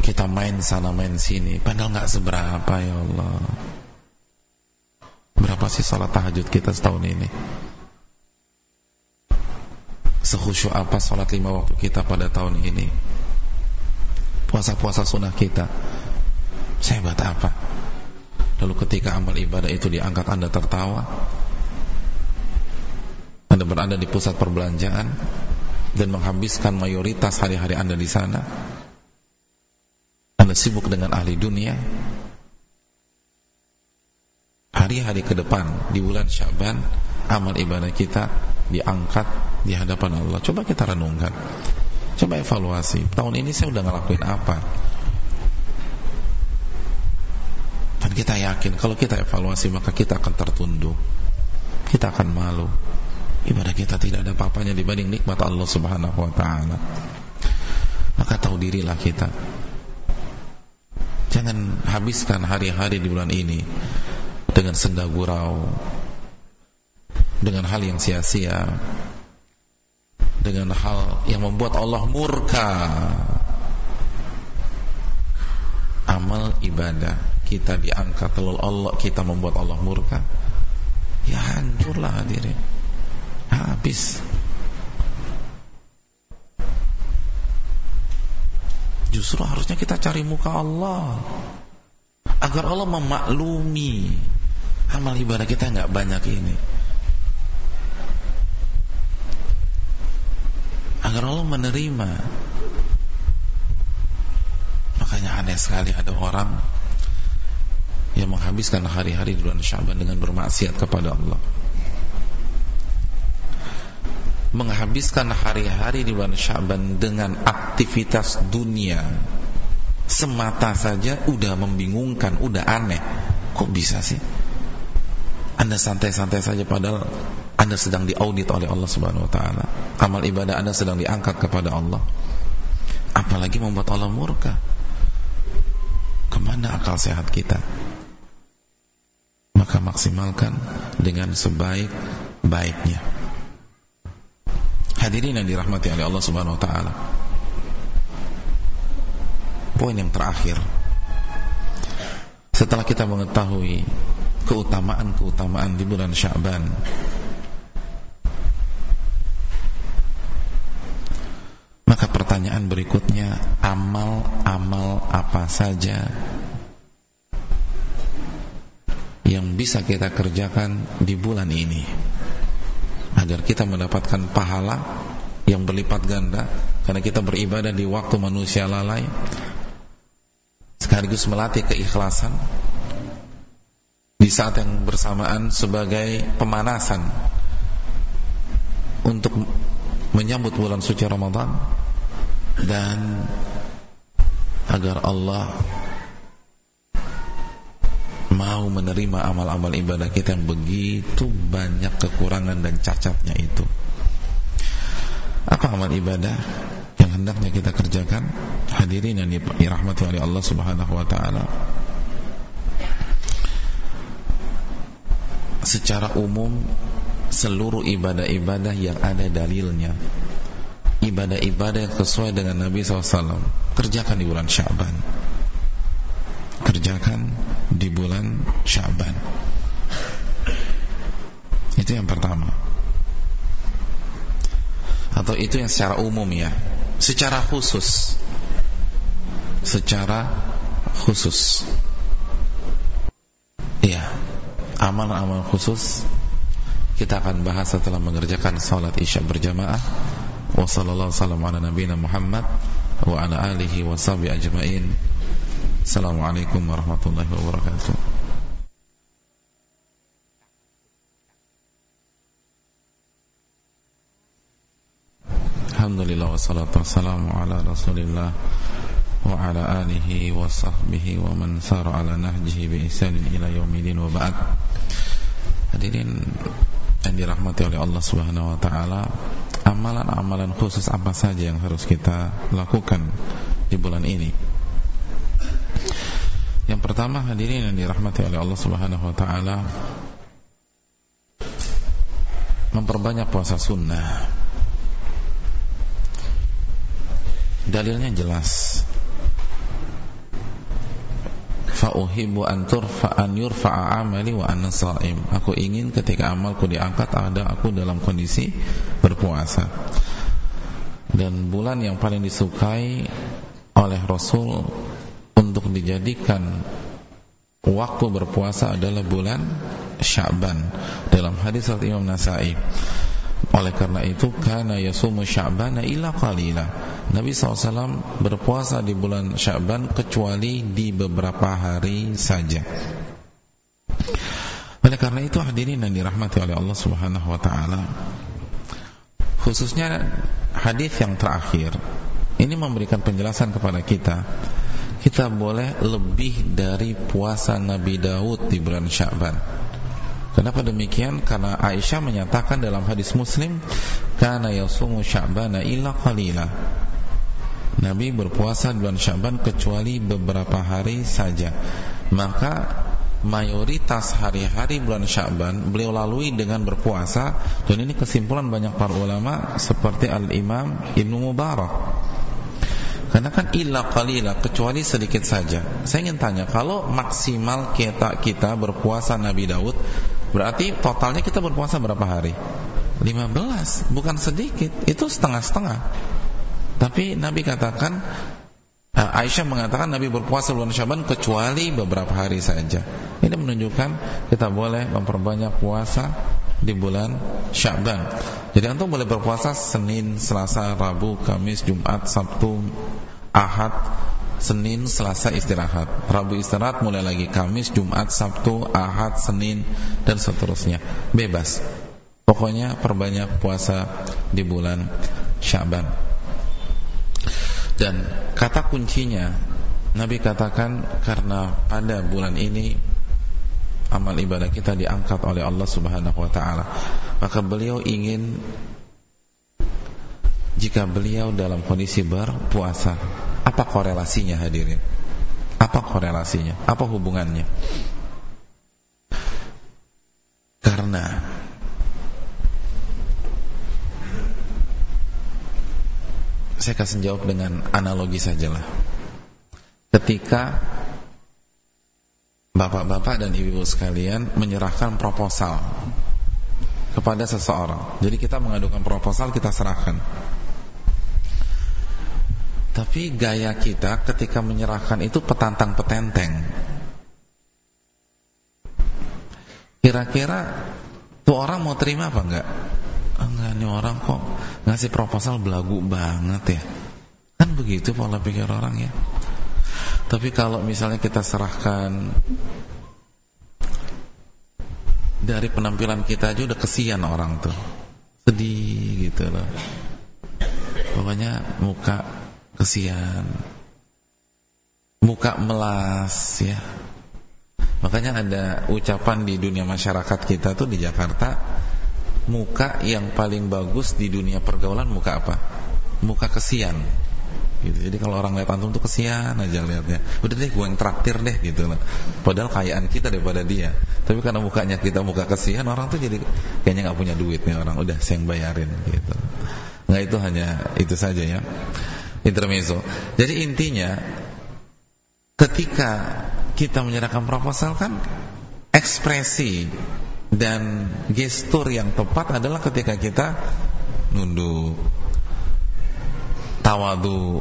Kita main sana main sini. Padahal nggak seberapa ya Allah. Berapa sih salat tahajud kita setahun ini? Sekhusyuk apa salat lima waktu kita pada tahun ini? Puasa-puasa sunnah kita. Sehebat apa lalu ketika amal ibadah itu diangkat anda tertawa anda berada di pusat perbelanjaan dan menghabiskan mayoritas hari-hari anda di sana anda sibuk dengan ahli dunia hari-hari ke depan di bulan Syaban amal ibadah kita diangkat di hadapan Allah. Coba kita renungkan. Coba evaluasi. Tahun ini saya udah ngelakuin apa? Dan kita yakin kalau kita evaluasi maka kita akan tertunduk. Kita akan malu. Ibadah kita tidak ada apa-apanya dibanding nikmat Allah Subhanahu wa taala. Maka tahu dirilah kita. Jangan habiskan hari-hari di bulan ini dengan senda gurau, dengan hal yang sia-sia dengan hal yang membuat Allah murka amal ibadah. Kita diangkat lalu Allah kita membuat Allah murka. Ya hancurlah hadirin. Habis. Justru harusnya kita cari muka Allah. Agar Allah memaklumi amal ibadah kita nggak banyak ini. Agar Allah menerima makanya aneh sekali ada orang yang menghabiskan hari-hari di bulan Syaban dengan bermaksiat kepada Allah menghabiskan hari-hari di bulan Syaban dengan aktivitas dunia semata saja udah membingungkan, udah aneh. Kok bisa sih? Anda santai-santai saja padahal anda sedang diaudit oleh Allah Subhanahu wa taala. Amal ibadah Anda sedang diangkat kepada Allah. Apalagi membuat Allah murka. Ke mana akal sehat kita? Maka maksimalkan dengan sebaik-baiknya. Hadirin yang dirahmati oleh Allah Subhanahu wa taala. Poin yang terakhir. Setelah kita mengetahui keutamaan-keutamaan di bulan Sya'ban Maka pertanyaan berikutnya, amal-amal apa saja yang bisa kita kerjakan di bulan ini. Agar kita mendapatkan pahala yang berlipat ganda karena kita beribadah di waktu manusia lalai sekaligus melatih keikhlasan di saat yang bersamaan sebagai pemanasan untuk menyambut bulan suci Ramadan dan agar Allah mau menerima amal-amal ibadah kita yang begitu banyak kekurangan dan cacatnya itu. Apa amal ibadah yang hendaknya kita kerjakan? Hadirin yang dirahmati oleh Allah Subhanahu wa taala. Secara umum seluruh ibadah-ibadah yang ada dalilnya ibadah-ibadah yang sesuai dengan Nabi SAW kerjakan di bulan Syaban kerjakan di bulan Syaban. Itu yang pertama. Atau itu yang secara umum ya. Secara khusus. Secara khusus. Ya amal-amal khusus. Kita akan bahas setelah mengerjakan salat isya berjamaah. Wa sallallahu wasallam ala nabiyina Muhammad wa ala alihi ajma'in Assalamualaikum warahmatullahi wabarakatuh Alhamdulillah wassalatu wassalamu ala Rasulillah wa ala alihi wa sahbihi wa man sar ala nahjihi bi ihsan ila yaumil wa ba'd. Hadirin yang dirahmati oleh Allah Subhanahu wa taala, amalan-amalan khusus apa saja yang harus kita lakukan di bulan ini? Yang pertama hadirin yang dirahmati oleh Allah subhanahu wa ta'ala Memperbanyak puasa sunnah Dalilnya jelas. Fa uhibbu an turfa an yurfa'a amali wa ana sha'im. Aku ingin ketika amalku diangkat ada aku dalam kondisi berpuasa. Dan bulan yang paling disukai oleh Rasul untuk dijadikan waktu berpuasa adalah bulan Sya'ban dalam hadis Imam Nasai oleh karena itu karena yasumu Sya'ban illa qalila. Nabi SAW berpuasa di bulan Sya'ban kecuali di beberapa hari saja. Oleh karena itu hadirin yang dirahmati oleh Allah Subhanahu wa taala. Khususnya hadis yang terakhir ini memberikan penjelasan kepada kita kita boleh lebih dari puasa Nabi Daud di bulan Sya'ban Kenapa demikian? Karena Aisyah menyatakan dalam hadis Muslim, "Kana yasumu Sya'bana illa qalila." Nabi berpuasa bulan Sya'ban kecuali beberapa hari saja. Maka mayoritas hari-hari bulan Sya'ban beliau lalui dengan berpuasa dan ini kesimpulan banyak para ulama seperti Al-Imam Ibnu Mubarak. Karena kan illa qalila kecuali sedikit saja. Saya ingin tanya, kalau maksimal kita kita berpuasa Nabi Daud Berarti totalnya kita berpuasa berapa hari? 15, bukan sedikit, itu setengah-setengah. Tapi Nabi katakan eh, Aisyah mengatakan Nabi berpuasa bulan Syaban kecuali beberapa hari saja. Ini menunjukkan kita boleh memperbanyak puasa di bulan Syaban. Jadi antum boleh berpuasa Senin, Selasa, Rabu, Kamis, Jumat, Sabtu, Ahad, Senin, Selasa istirahat. Rabu istirahat mulai lagi Kamis, Jumat, Sabtu, Ahad, Senin Dan seterusnya. Bebas. Pokoknya perbanyak puasa di bulan Syaban. Dan kata kuncinya Nabi katakan karena pada bulan ini amal ibadah kita diangkat oleh Allah Subhanahu wa taala. Maka beliau ingin jika beliau dalam kondisi berpuasa apa korelasinya hadirin? Apa korelasinya? Apa hubungannya? Karena saya kasih jawab dengan analogi sajalah. Ketika bapak-bapak dan ibu-ibu sekalian menyerahkan proposal kepada seseorang. Jadi kita mengadukan proposal, kita serahkan. Tapi gaya kita ketika menyerahkan itu petantang petenteng. Kira-kira tuh orang mau terima apa enggak? Enggak, nih orang kok ngasih proposal belagu banget ya. Kan begitu pola pikir orang ya. Tapi kalau misalnya kita serahkan dari penampilan kita aja udah kesian orang tuh. Sedih gitu loh. Pokoknya muka kesian. Muka melas ya. Makanya ada ucapan di dunia masyarakat kita tuh di Jakarta muka yang paling bagus di dunia pergaulan muka apa? Muka kesian. Gitu. jadi kalau orang lihat antum tuh kesian aja lihatnya udah deh gue yang traktir deh gitu loh. Padahal kayaan kita daripada dia. Tapi karena mukanya kita muka kesian orang tuh jadi kayaknya nggak punya duit nih orang. Udah saya yang bayarin gitu. Nggak itu hanya itu saja ya intermezzo. Jadi intinya ketika kita menyerahkan proposal kan ekspresi dan gestur yang tepat adalah ketika kita nunduk, tawadu,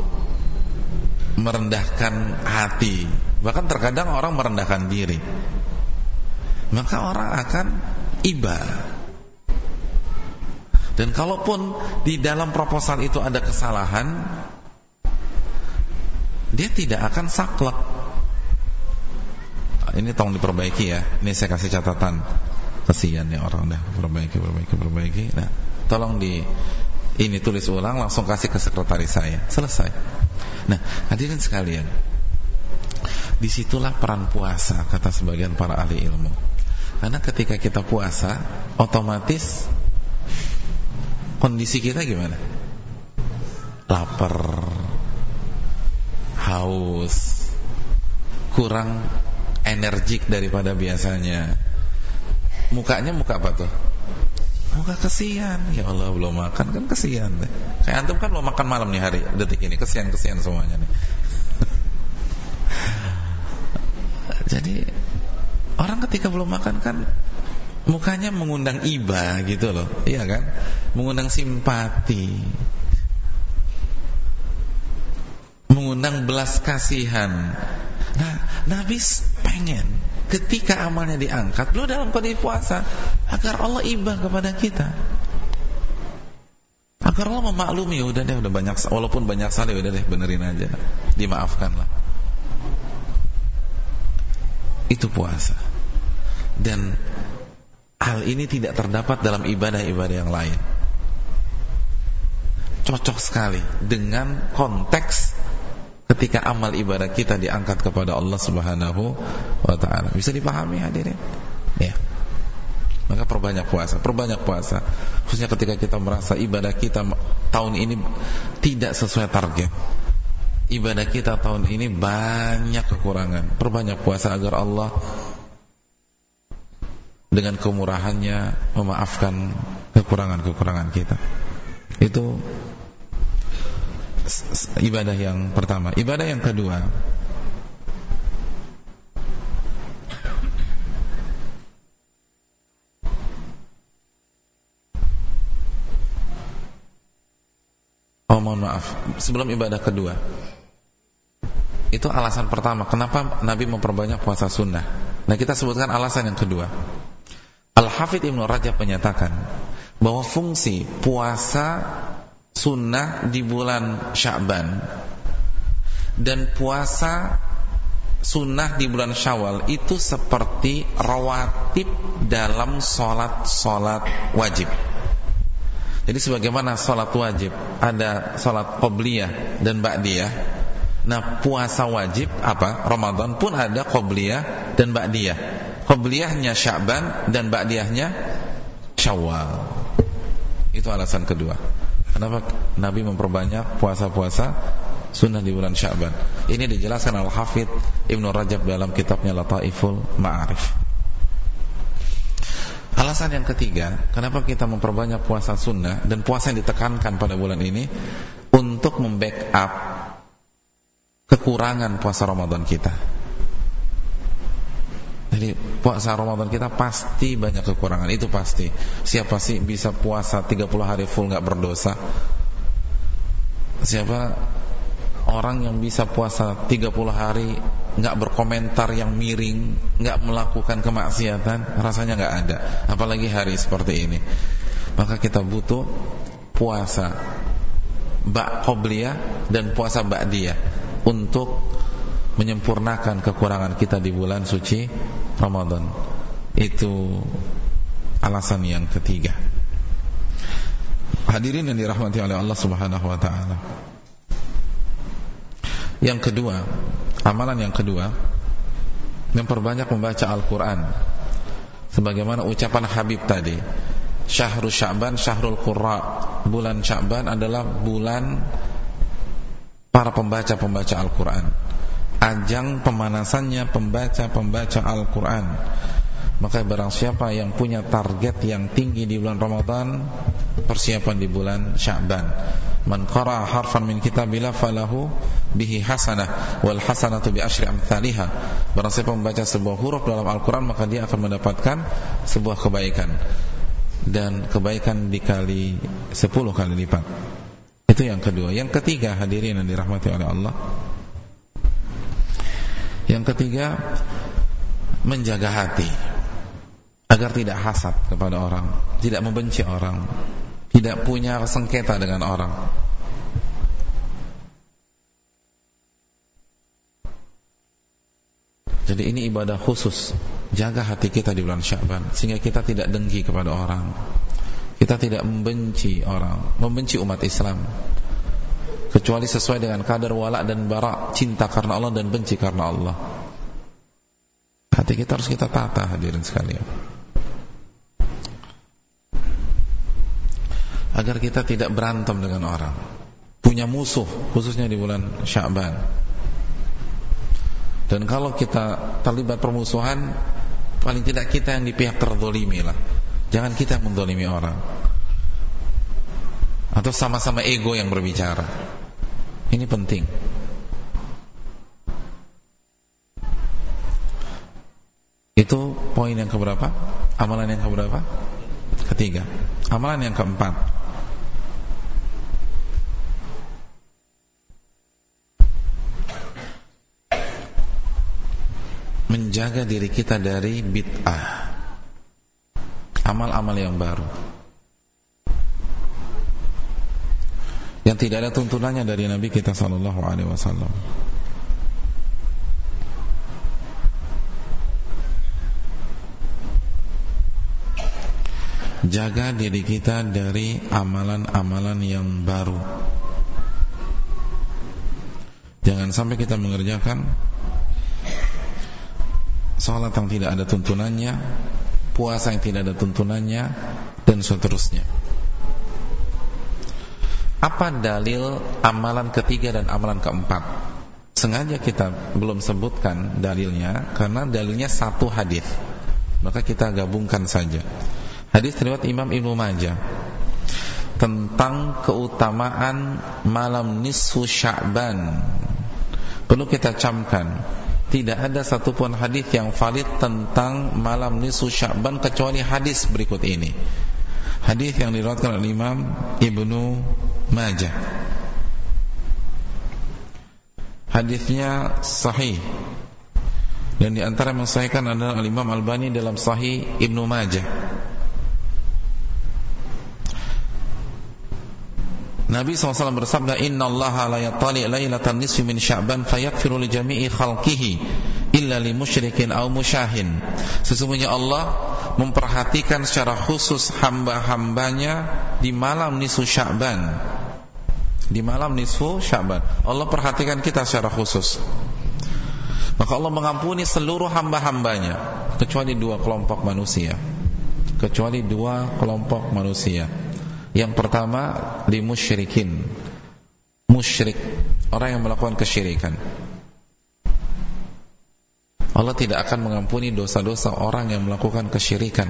merendahkan hati. Bahkan terkadang orang merendahkan diri. Maka orang akan iba. Dan kalaupun di dalam proposal itu ada kesalahan, dia tidak akan saklek. Ini tolong diperbaiki ya. Ini saya kasih catatan. Kesian ya orang dah perbaiki, perbaiki, perbaiki. Nah, tolong di ini tulis ulang langsung kasih ke sekretaris saya selesai nah hadirin sekalian di situlah peran puasa kata sebagian para ahli ilmu karena ketika kita puasa otomatis kondisi kita gimana lapar haus kurang energik daripada biasanya. Mukanya muka apa tuh? Muka kesian. Ya Allah belum makan kan kesian deh. Kayak antum kan mau makan malam nih hari detik ini. Kesian-kesian semuanya nih. Jadi Orang ketika belum makan kan Mukanya mengundang iba gitu loh. Iya kan? Mengundang simpati Mengundang belas kasihan. Nah Nabi pengen ketika amalnya diangkat beliau dalam kondisi puasa agar Allah iba kepada kita. Agar Allah memaklumi udah deh udah banyak walaupun banyak salah udah deh benerin aja dimaafkanlah. Itu puasa. Dan hal ini tidak terdapat dalam ibadah-ibadah yang lain. Cocok sekali dengan konteks ketika amal ibadah kita diangkat kepada Allah Subhanahu wa taala. Bisa dipahami hadirin? Ya. Maka perbanyak puasa, perbanyak puasa. Khususnya ketika kita merasa ibadah kita tahun ini tidak sesuai target. Ibadah kita tahun ini banyak kekurangan. Perbanyak puasa agar Allah dengan kemurahannya memaafkan kekurangan-kekurangan kita. Itu ibadah yang pertama. Ibadah yang kedua. Oh mohon maaf. Sebelum ibadah kedua. Itu alasan pertama Kenapa Nabi memperbanyak puasa sunnah? Nah kita sebutkan alasan yang kedua. Al-Hafidh Ibn Rajab menyatakan Bahwa fungsi puasa sunnah di bulan Sya'ban dan puasa sunnah di bulan Syawal itu seperti rawatib dalam solat-solat wajib. Jadi sebagaimana solat wajib ada solat qobliyah dan ba'diyah. Nah puasa wajib apa? Ramadan pun ada qobliyah dan ba'diyah. Qobliyahnya Sya'ban dan ba'diyahnya Syawal. Itu alasan kedua. Kenapa Nabi memperbanyak puasa-puasa sunnah di bulan Sya'ban? Ini dijelaskan Al-Hafidh Ibnu Rajab dalam kitabnya Lataiful Ma'arif. Alasan yang ketiga, kenapa kita memperbanyak puasa sunnah dan puasa yang ditekankan pada bulan ini untuk membackup kekurangan puasa Ramadan kita. Jadi puasa Ramadan kita pasti banyak kekurangan. Itu pasti. Siapa sih bisa puasa 30 hari full gak berdosa? Siapa orang yang bisa puasa 30 hari gak berkomentar yang miring Gak melakukan kemaksiatan? Rasanya gak ada. Apalagi hari seperti ini. Maka kita butuh puasa Bak qobliyah dan puasa ba'diyah Untuk menyempurnakan kekurangan kita di bulan suci Ramadan. Itu alasan yang ketiga. Hadirin yang dirahmati oleh Allah Subhanahu wa taala. Yang kedua, amalan yang kedua memperbanyak membaca Al-Qur'an. Sebagaimana ucapan Habib tadi, Syahrul Sya'ban Syahrul Qurra. Bulan Sya'ban adalah bulan para pembaca-pembaca Al-Qur'an ajang pemanasannya pembaca-pembaca Al-Quran. Maka barang siapa yang punya target yang tinggi di bulan Ramadan persiapan di bulan Sya'ban. Man qara'a harfan min kitabillah falahu bihi hasanah wal hasanatu bi asyri amthaliha. Barang siapa membaca sebuah huruf dalam Al-Quran maka dia akan mendapatkan sebuah kebaikan. Dan kebaikan dikali 10 kali lipat. Itu yang kedua. Yang ketiga hadirin yang dirahmati oleh Allah yang ketiga, menjaga hati agar tidak hasad kepada orang, tidak membenci orang, tidak punya sengketa dengan orang. Jadi ini ibadah khusus Jaga hati kita di bulan Syaban Sehingga kita tidak dengki kepada orang Kita tidak membenci orang, membenci umat Islam kecuali sesuai dengan kadar wala dan bara, cinta karena Allah dan benci karena Allah. Hati kita harus kita tata hadirin sekalian. Agar kita tidak berantem dengan orang. Punya musuh khususnya di bulan Sya'ban. Dan kalau kita terlibat permusuhan paling tidak kita yang di pihak terzolimi lah. Jangan kita mendolimi orang. Atau sama-sama ego yang berbicara. Ini penting. Itu poin yang keberapa? Amalan yang keberapa? Ketiga. Amalan yang keempat. Menjaga diri kita dari bid'ah. Amal-amal yang baru. Yang tidak ada tuntunannya dari Nabi kita sallallahu alaihi wasallam. jaga diri kita dari amalan-amalan yang baru. Jangan sampai kita mengerjakan sholat yang tidak ada tuntunannya, puasa yang tidak ada tuntunannya, dan seterusnya. Apa dalil amalan ketiga dan amalan keempat? Sengaja kita belum sebutkan dalilnya karena dalilnya satu hadis. Maka kita gabungkan saja. Hadis riwayat Imam Ibnu Majah tentang keutamaan malam nisfu Sya'ban. Perlu kita camkan, tidak ada satupun hadis yang valid tentang malam nisfu Sya'ban kecuali hadis berikut ini. Hadis yang diriwayatkan oleh Imam Ibnu Majah. Hadisnya sahih dan di antara yang mensahihkan adalah Imam Albani dalam Sahih Ibnu Majah. Nabi SAW bersabda Inna Allah la yatali laylatan nisfi min sya'ban fayakfiru li jami'i khalqihi illa li musyrikin au musyahin. Sesungguhnya Allah memperhatikan secara khusus hamba-hambanya di malam nisfu sya'ban. Di malam nisfu sya'ban. Allah perhatikan kita secara khusus. Maka Allah mengampuni seluruh hamba-hambanya Kecuali dua kelompok manusia. Kecuali dua kelompok manusia yang pertama di musyrikin. Musyrik, orang yang melakukan kesyirikan. Allah tidak akan mengampuni dosa-dosa orang yang melakukan kesyirikan.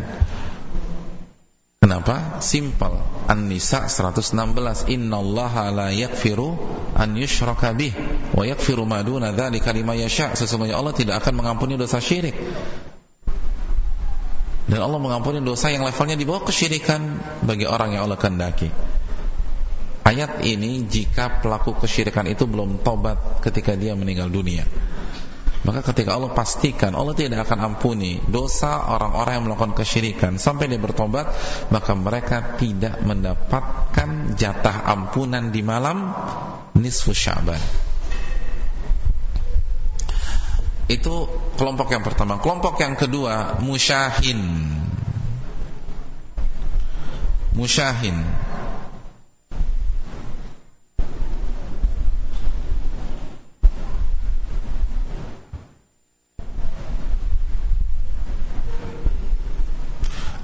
Kenapa? Simpel. An-Nisa 116. Innallaha la yakfiru an yushraka wa yakfiru ma duna dzalika yasha. Sesungguhnya Allah tidak akan mengampuni dosa syirik dan Allah mengampuni dosa yang levelnya di bawah kesyirikan bagi orang yang Allah kehendaki. Ayat ini jika pelaku kesyirikan itu belum tobat ketika dia meninggal dunia. Maka ketika Allah pastikan Allah tidak akan ampuni dosa orang-orang yang melakukan kesyirikan sampai dia bertobat, maka mereka tidak mendapatkan jatah ampunan di malam nisfu Sya'ban. Itu kelompok yang pertama. Kelompok yang kedua, musyahin. Musyahin.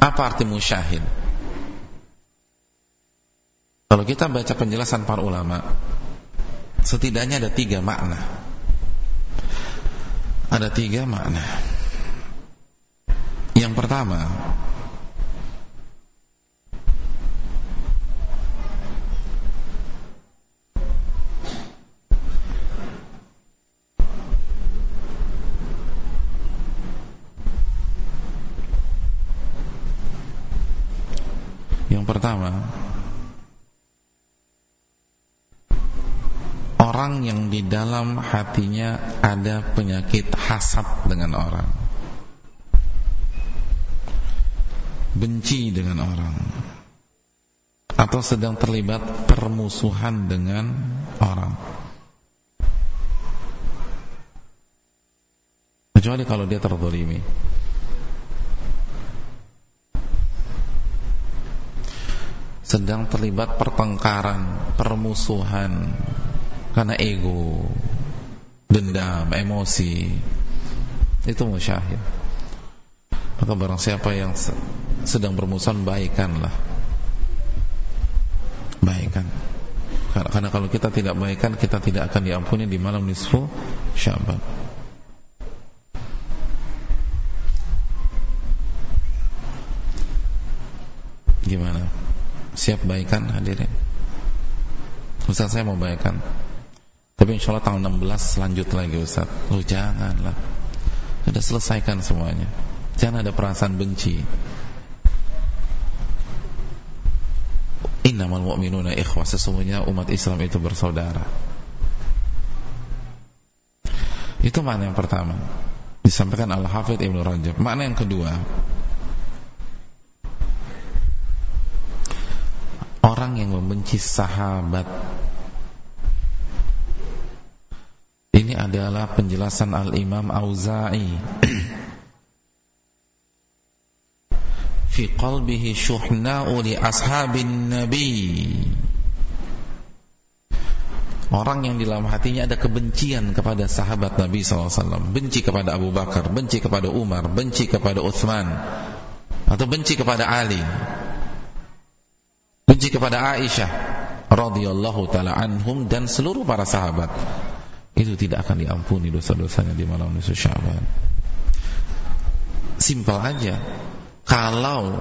Apa arti musyahin? Kalau kita baca penjelasan para ulama, setidaknya ada tiga makna ada tiga makna. Yang pertama, Yang pertama orang yang di dalam hatinya ada penyakit hasad dengan orang. Benci dengan orang. Atau sedang terlibat permusuhan dengan orang. Kecuali kalau dia terzalimi sedang terlibat pertengkaran, permusuhan karena ego, dendam, emosi. Itu musyahid. Maka barang siapa yang sedang bermusuhan baikanlah. Baikan. Karena kalau kita tidak baikan kita tidak akan diampuni di malam nisfu Syaban. Gimana? Siap baikan hadirin? Ustaz saya mau baikan Tapi insya Allah tanggal 16 lanjut lagi Ustaz. Oh janganlah. Sudah selesaikan semuanya. Jangan ada perasaan benci. Innamal mu'minuna ikhwah. Sesungguhnya umat Islam itu bersaudara. Itu makna yang pertama. Disampaikan Al-Hafidh Ibn Rajab. Makna yang kedua. Orang yang membenci sahabat Ini adalah penjelasan Al-Imam Auza'i. Fi qalbihi syuhna'u li ashabin nabi. Orang yang di dalam hatinya ada kebencian kepada sahabat Nabi SAW Benci kepada Abu Bakar, benci kepada Umar, benci kepada Uthman Atau benci kepada Ali. Benci kepada Aisyah radhiyallahu taala anhum dan seluruh para sahabat itu tidak akan diampuni dosa-dosanya di malam nisfu Sya'ban. Simpel aja kalau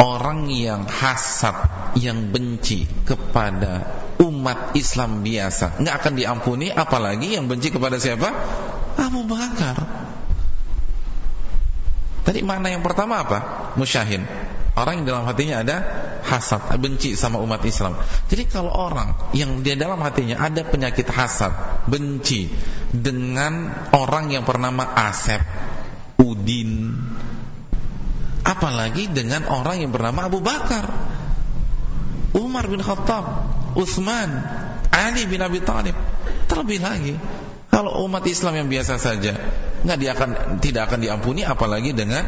orang yang hasad, yang benci kepada umat Islam biasa nggak akan diampuni, apalagi yang benci kepada siapa? Abu Bakar. Tadi mana yang pertama apa? Musyahin. Orang yang dalam hatinya ada hasad, benci sama umat Islam. Jadi kalau orang yang dia dalam hatinya ada penyakit hasad, benci dengan orang yang bernama Asep, Udin, Apalagi dengan orang yang bernama Abu Bakar Umar bin Khattab Uthman Ali bin Abi Thalib Terlebih lagi Kalau umat Islam yang biasa saja nggak dia akan Tidak akan diampuni Apalagi dengan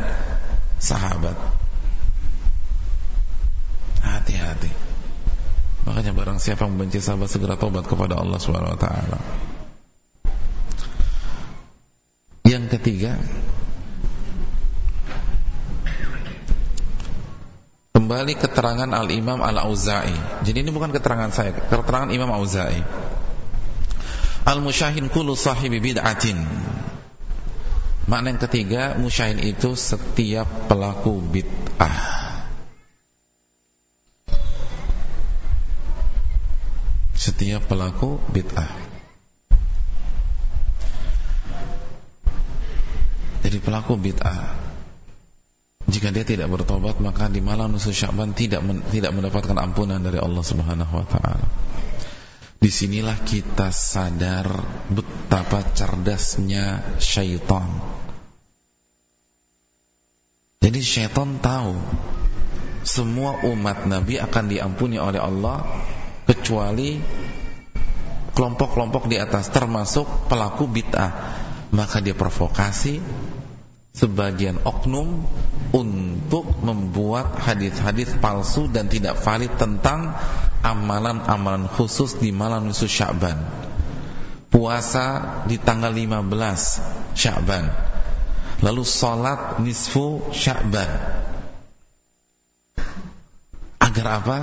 sahabat Makanya barang siapa membenci sahabat Segera tobat kepada Allah SWT Yang ketiga Kembali keterangan Al-Imam Al-Auza'i. Jadi ini bukan keterangan saya Keterangan Imam Auza'i. Al-musyahin kulu sahibi bid'atin. Makna yang ketiga Musyahin itu setiap pelaku bid'ah Setiap pelaku bid'ah Jadi pelaku bid'ah jika dia tidak bertobat maka di malam nisfu Sya'ban tidak men, tidak mendapatkan ampunan dari Allah Subhanahu wa taala. Di sinilah kita sadar betapa cerdasnya syaitan. Jadi syaitan tahu semua umat Nabi akan diampuni oleh Allah kecuali kelompok-kelompok di atas termasuk pelaku bid'ah. Maka dia provokasi sebagian oknum untuk membuat hadis-hadis palsu dan tidak valid tentang amalan-amalan khusus di malam nisfu Sya'ban. Puasa di tanggal 15 Sya'ban. Lalu salat nisfu Sya'ban. Agar apa?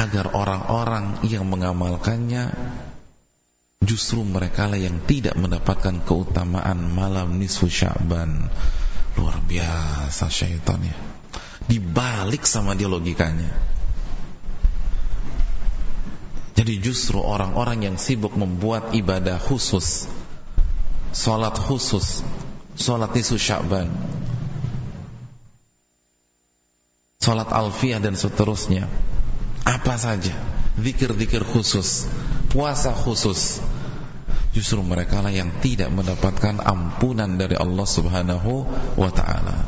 Agar orang-orang yang mengamalkannya justru mereka lah yang tidak mendapatkan keutamaan malam nisfu Sya'ban. Luar biasa syaitan ya. Dibalik sama dia logikanya. Jadi justru orang-orang yang sibuk membuat ibadah khusus, salat khusus, salat nisfu Sya'ban, salat alfiyah dan seterusnya, apa saja, zikir-zikir khusus, puasa khusus justru mereka lah yang tidak mendapatkan ampunan dari Allah Subhanahu wa taala.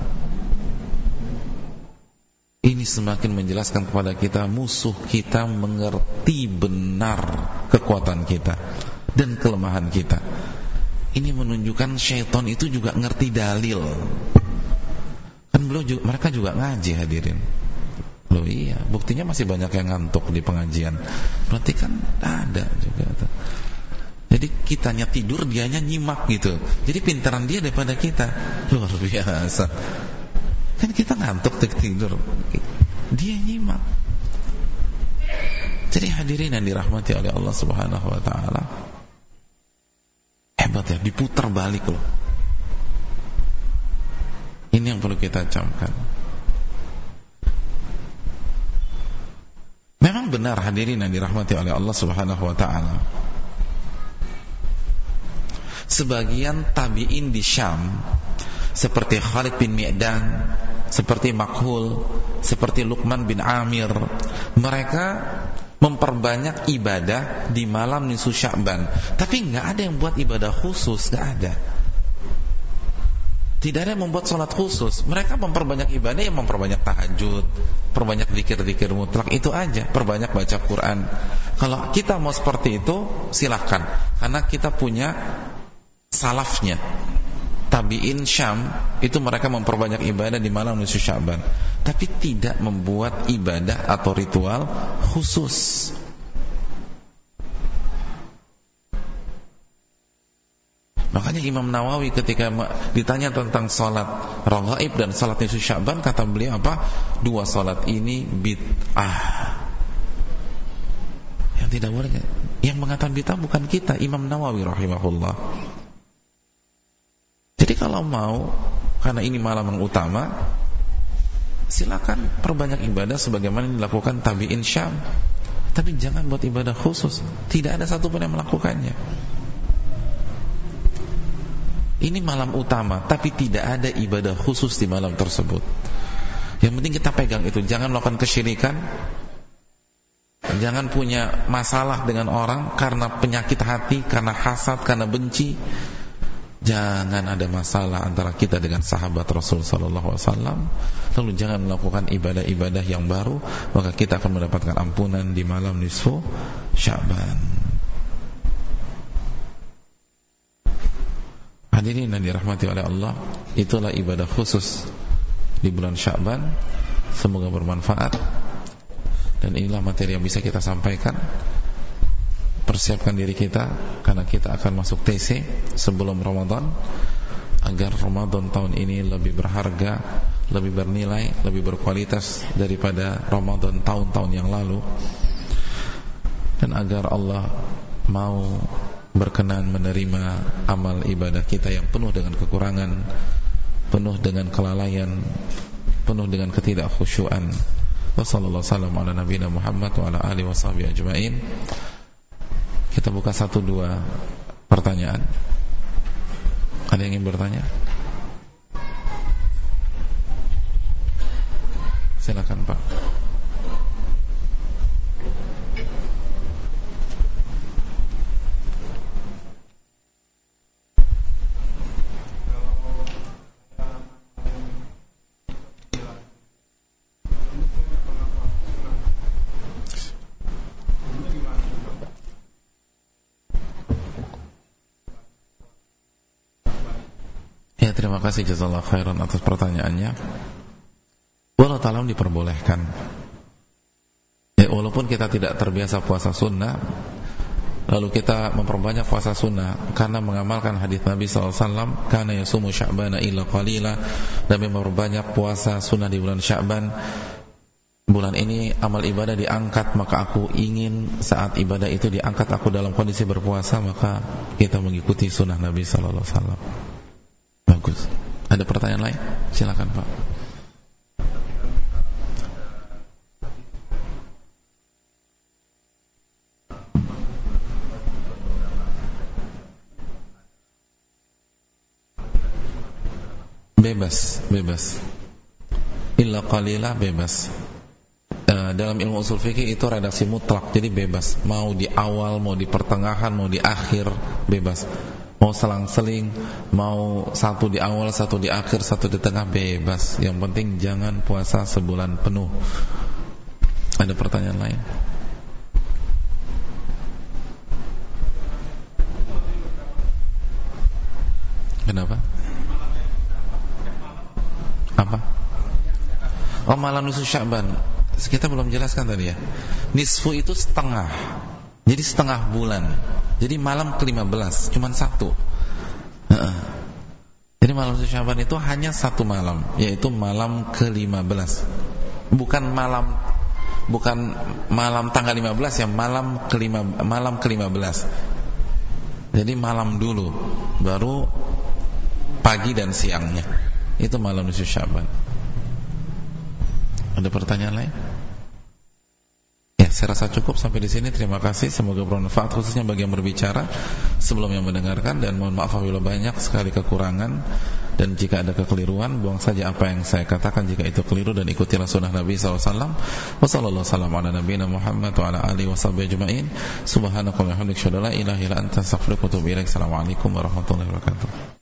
Ini semakin menjelaskan kepada kita musuh kita mengerti benar kekuatan kita dan kelemahan kita. Ini menunjukkan syaitan itu juga ngerti dalil. Kan beliau juga, mereka juga ngaji hadirin. Loh iya, buktinya masih banyak yang ngantuk di pengajian. Berarti kan ada juga. Jadi kitanya tidur, dianya nyimak gitu. Jadi pintaran dia daripada kita. Luar biasa. Kan kita ngantuk tidur. Dia nyimak. Jadi hadirin yang dirahmati oleh Allah Subhanahu wa taala. Hebat ya, diputar balik loh. Ini yang perlu kita camkan. Memang benar hadirin yang dirahmati oleh Allah Subhanahu wa taala. Sebagian tabi'in di Syam seperti Khalid bin Mi'dan, seperti Makhul, seperti Luqman bin Amir, mereka memperbanyak ibadah di malam nisfu Sya'ban. Tapi nggak ada yang buat ibadah khusus, nggak ada. Tidak ada yang membuat sholat khusus. Mereka memperbanyak ibadah yang memperbanyak tahajud, perbanyak zikir-zikir mutlak itu aja, perbanyak baca Quran. Kalau kita mau seperti itu, silahkan. Karena kita punya salafnya. Tabi'in Syam itu mereka memperbanyak ibadah di malam nisfu Sya'ban tapi tidak membuat ibadah atau ritual khusus. Makanya Imam Nawawi ketika ditanya tentang salat raghaib dan salat nisfu Sya'ban kata beliau apa? Dua salat ini bid'ah. Yang tidak boleh. Yang mengatakan bid'ah bukan kita, Imam Nawawi rahimahullah. Jadi kalau mau karena ini malam yang utama, silakan perbanyak ibadah sebagaimana dilakukan tabi'in Syam. Tapi jangan buat ibadah khusus. Tidak ada satupun yang melakukannya. Ini malam utama, tapi tidak ada ibadah khusus di malam tersebut. Yang penting kita pegang itu, jangan melakukan kesyirikan. Jangan punya masalah dengan orang karena penyakit hati, karena hasad, karena benci. Jangan ada masalah antara kita dengan sahabat Rasul sallallahu alaihi. Lalu jangan melakukan ibadah-ibadah yang baru, maka kita akan mendapatkan ampunan di malam nisfu Sya'ban. Hadirin yang dirahmati oleh Allah, itulah ibadah khusus di bulan Sya'ban. Semoga bermanfaat. Dan inilah materi yang bisa kita sampaikan persiapkan diri kita karena kita akan masuk TC sebelum Ramadan agar Ramadan tahun ini lebih berharga, lebih bernilai, lebih berkualitas daripada Ramadan tahun-tahun yang lalu. Dan agar Allah mau berkenan menerima amal ibadah kita yang penuh dengan kekurangan, penuh dengan kelalaian, penuh dengan ketidakkhusyuan. Wassalamualaikum warahmatullahi wabarakatuh. Kita buka satu dua pertanyaan. Ada yang ingin bertanya? Silakan Pak. Terima kasih jazakallahu khairan atas pertanyaannya. Walau talam diperbolehkan. Ya, walaupun kita tidak terbiasa puasa sunnah, lalu kita memperbanyak puasa sunnah karena mengamalkan hadis Nabi SAW karena yasumu sya'bana illa qalila dan memperbanyak puasa sunnah di bulan Sya'ban bulan ini amal ibadah diangkat maka aku ingin saat ibadah itu diangkat aku dalam kondisi berpuasa maka kita mengikuti sunnah Nabi Sallallahu Alaihi Wasallam. Bagus. Ada pertanyaan lain? Silakan Pak. Bebas, bebas. Illa qalila bebas. Uh, dalam ilmu usul fikih itu redaksi mutlak, jadi bebas. Mau di awal, mau di pertengahan, mau di akhir, bebas mau selang-seling, mau satu di awal, satu di akhir, satu di tengah bebas. Yang penting jangan puasa sebulan penuh. Ada pertanyaan lain? Kenapa? Apa? Oh malam nisfu Sya'ban. kita belum jelaskan tadi ya. Nisfu itu setengah. Jadi setengah bulan. Jadi malam ke-15 cuma satu. Jadi malam Syaban itu hanya satu malam, yaitu malam ke-15. Bukan malam bukan malam tanggal 15 ya, malam ke-5 malam ke-15. Jadi malam dulu baru pagi dan siangnya. Itu malam nisfu Syaban. Ada pertanyaan lain? Saya rasa cukup sampai di sini. Terima kasih. Semoga bermanfaat khususnya bagi yang berbicara. Sebelum yang mendengarkan dan mohon maaf apabila banyak sekali kekurangan. Dan jika ada kekeliruan buang saja apa yang saya katakan. Jika itu keliru dan ikutilah sunnah Nabi SAW wassalamualaikum warahmatullahi Muhammad wa ala alihi wa sahbihi ajma'in. Subhanakallahumma wa bihamdika la ilaha illa anta astaghfiruka wa atubu ilaik. Assalamualaikum warahmatullahi wabarakatuh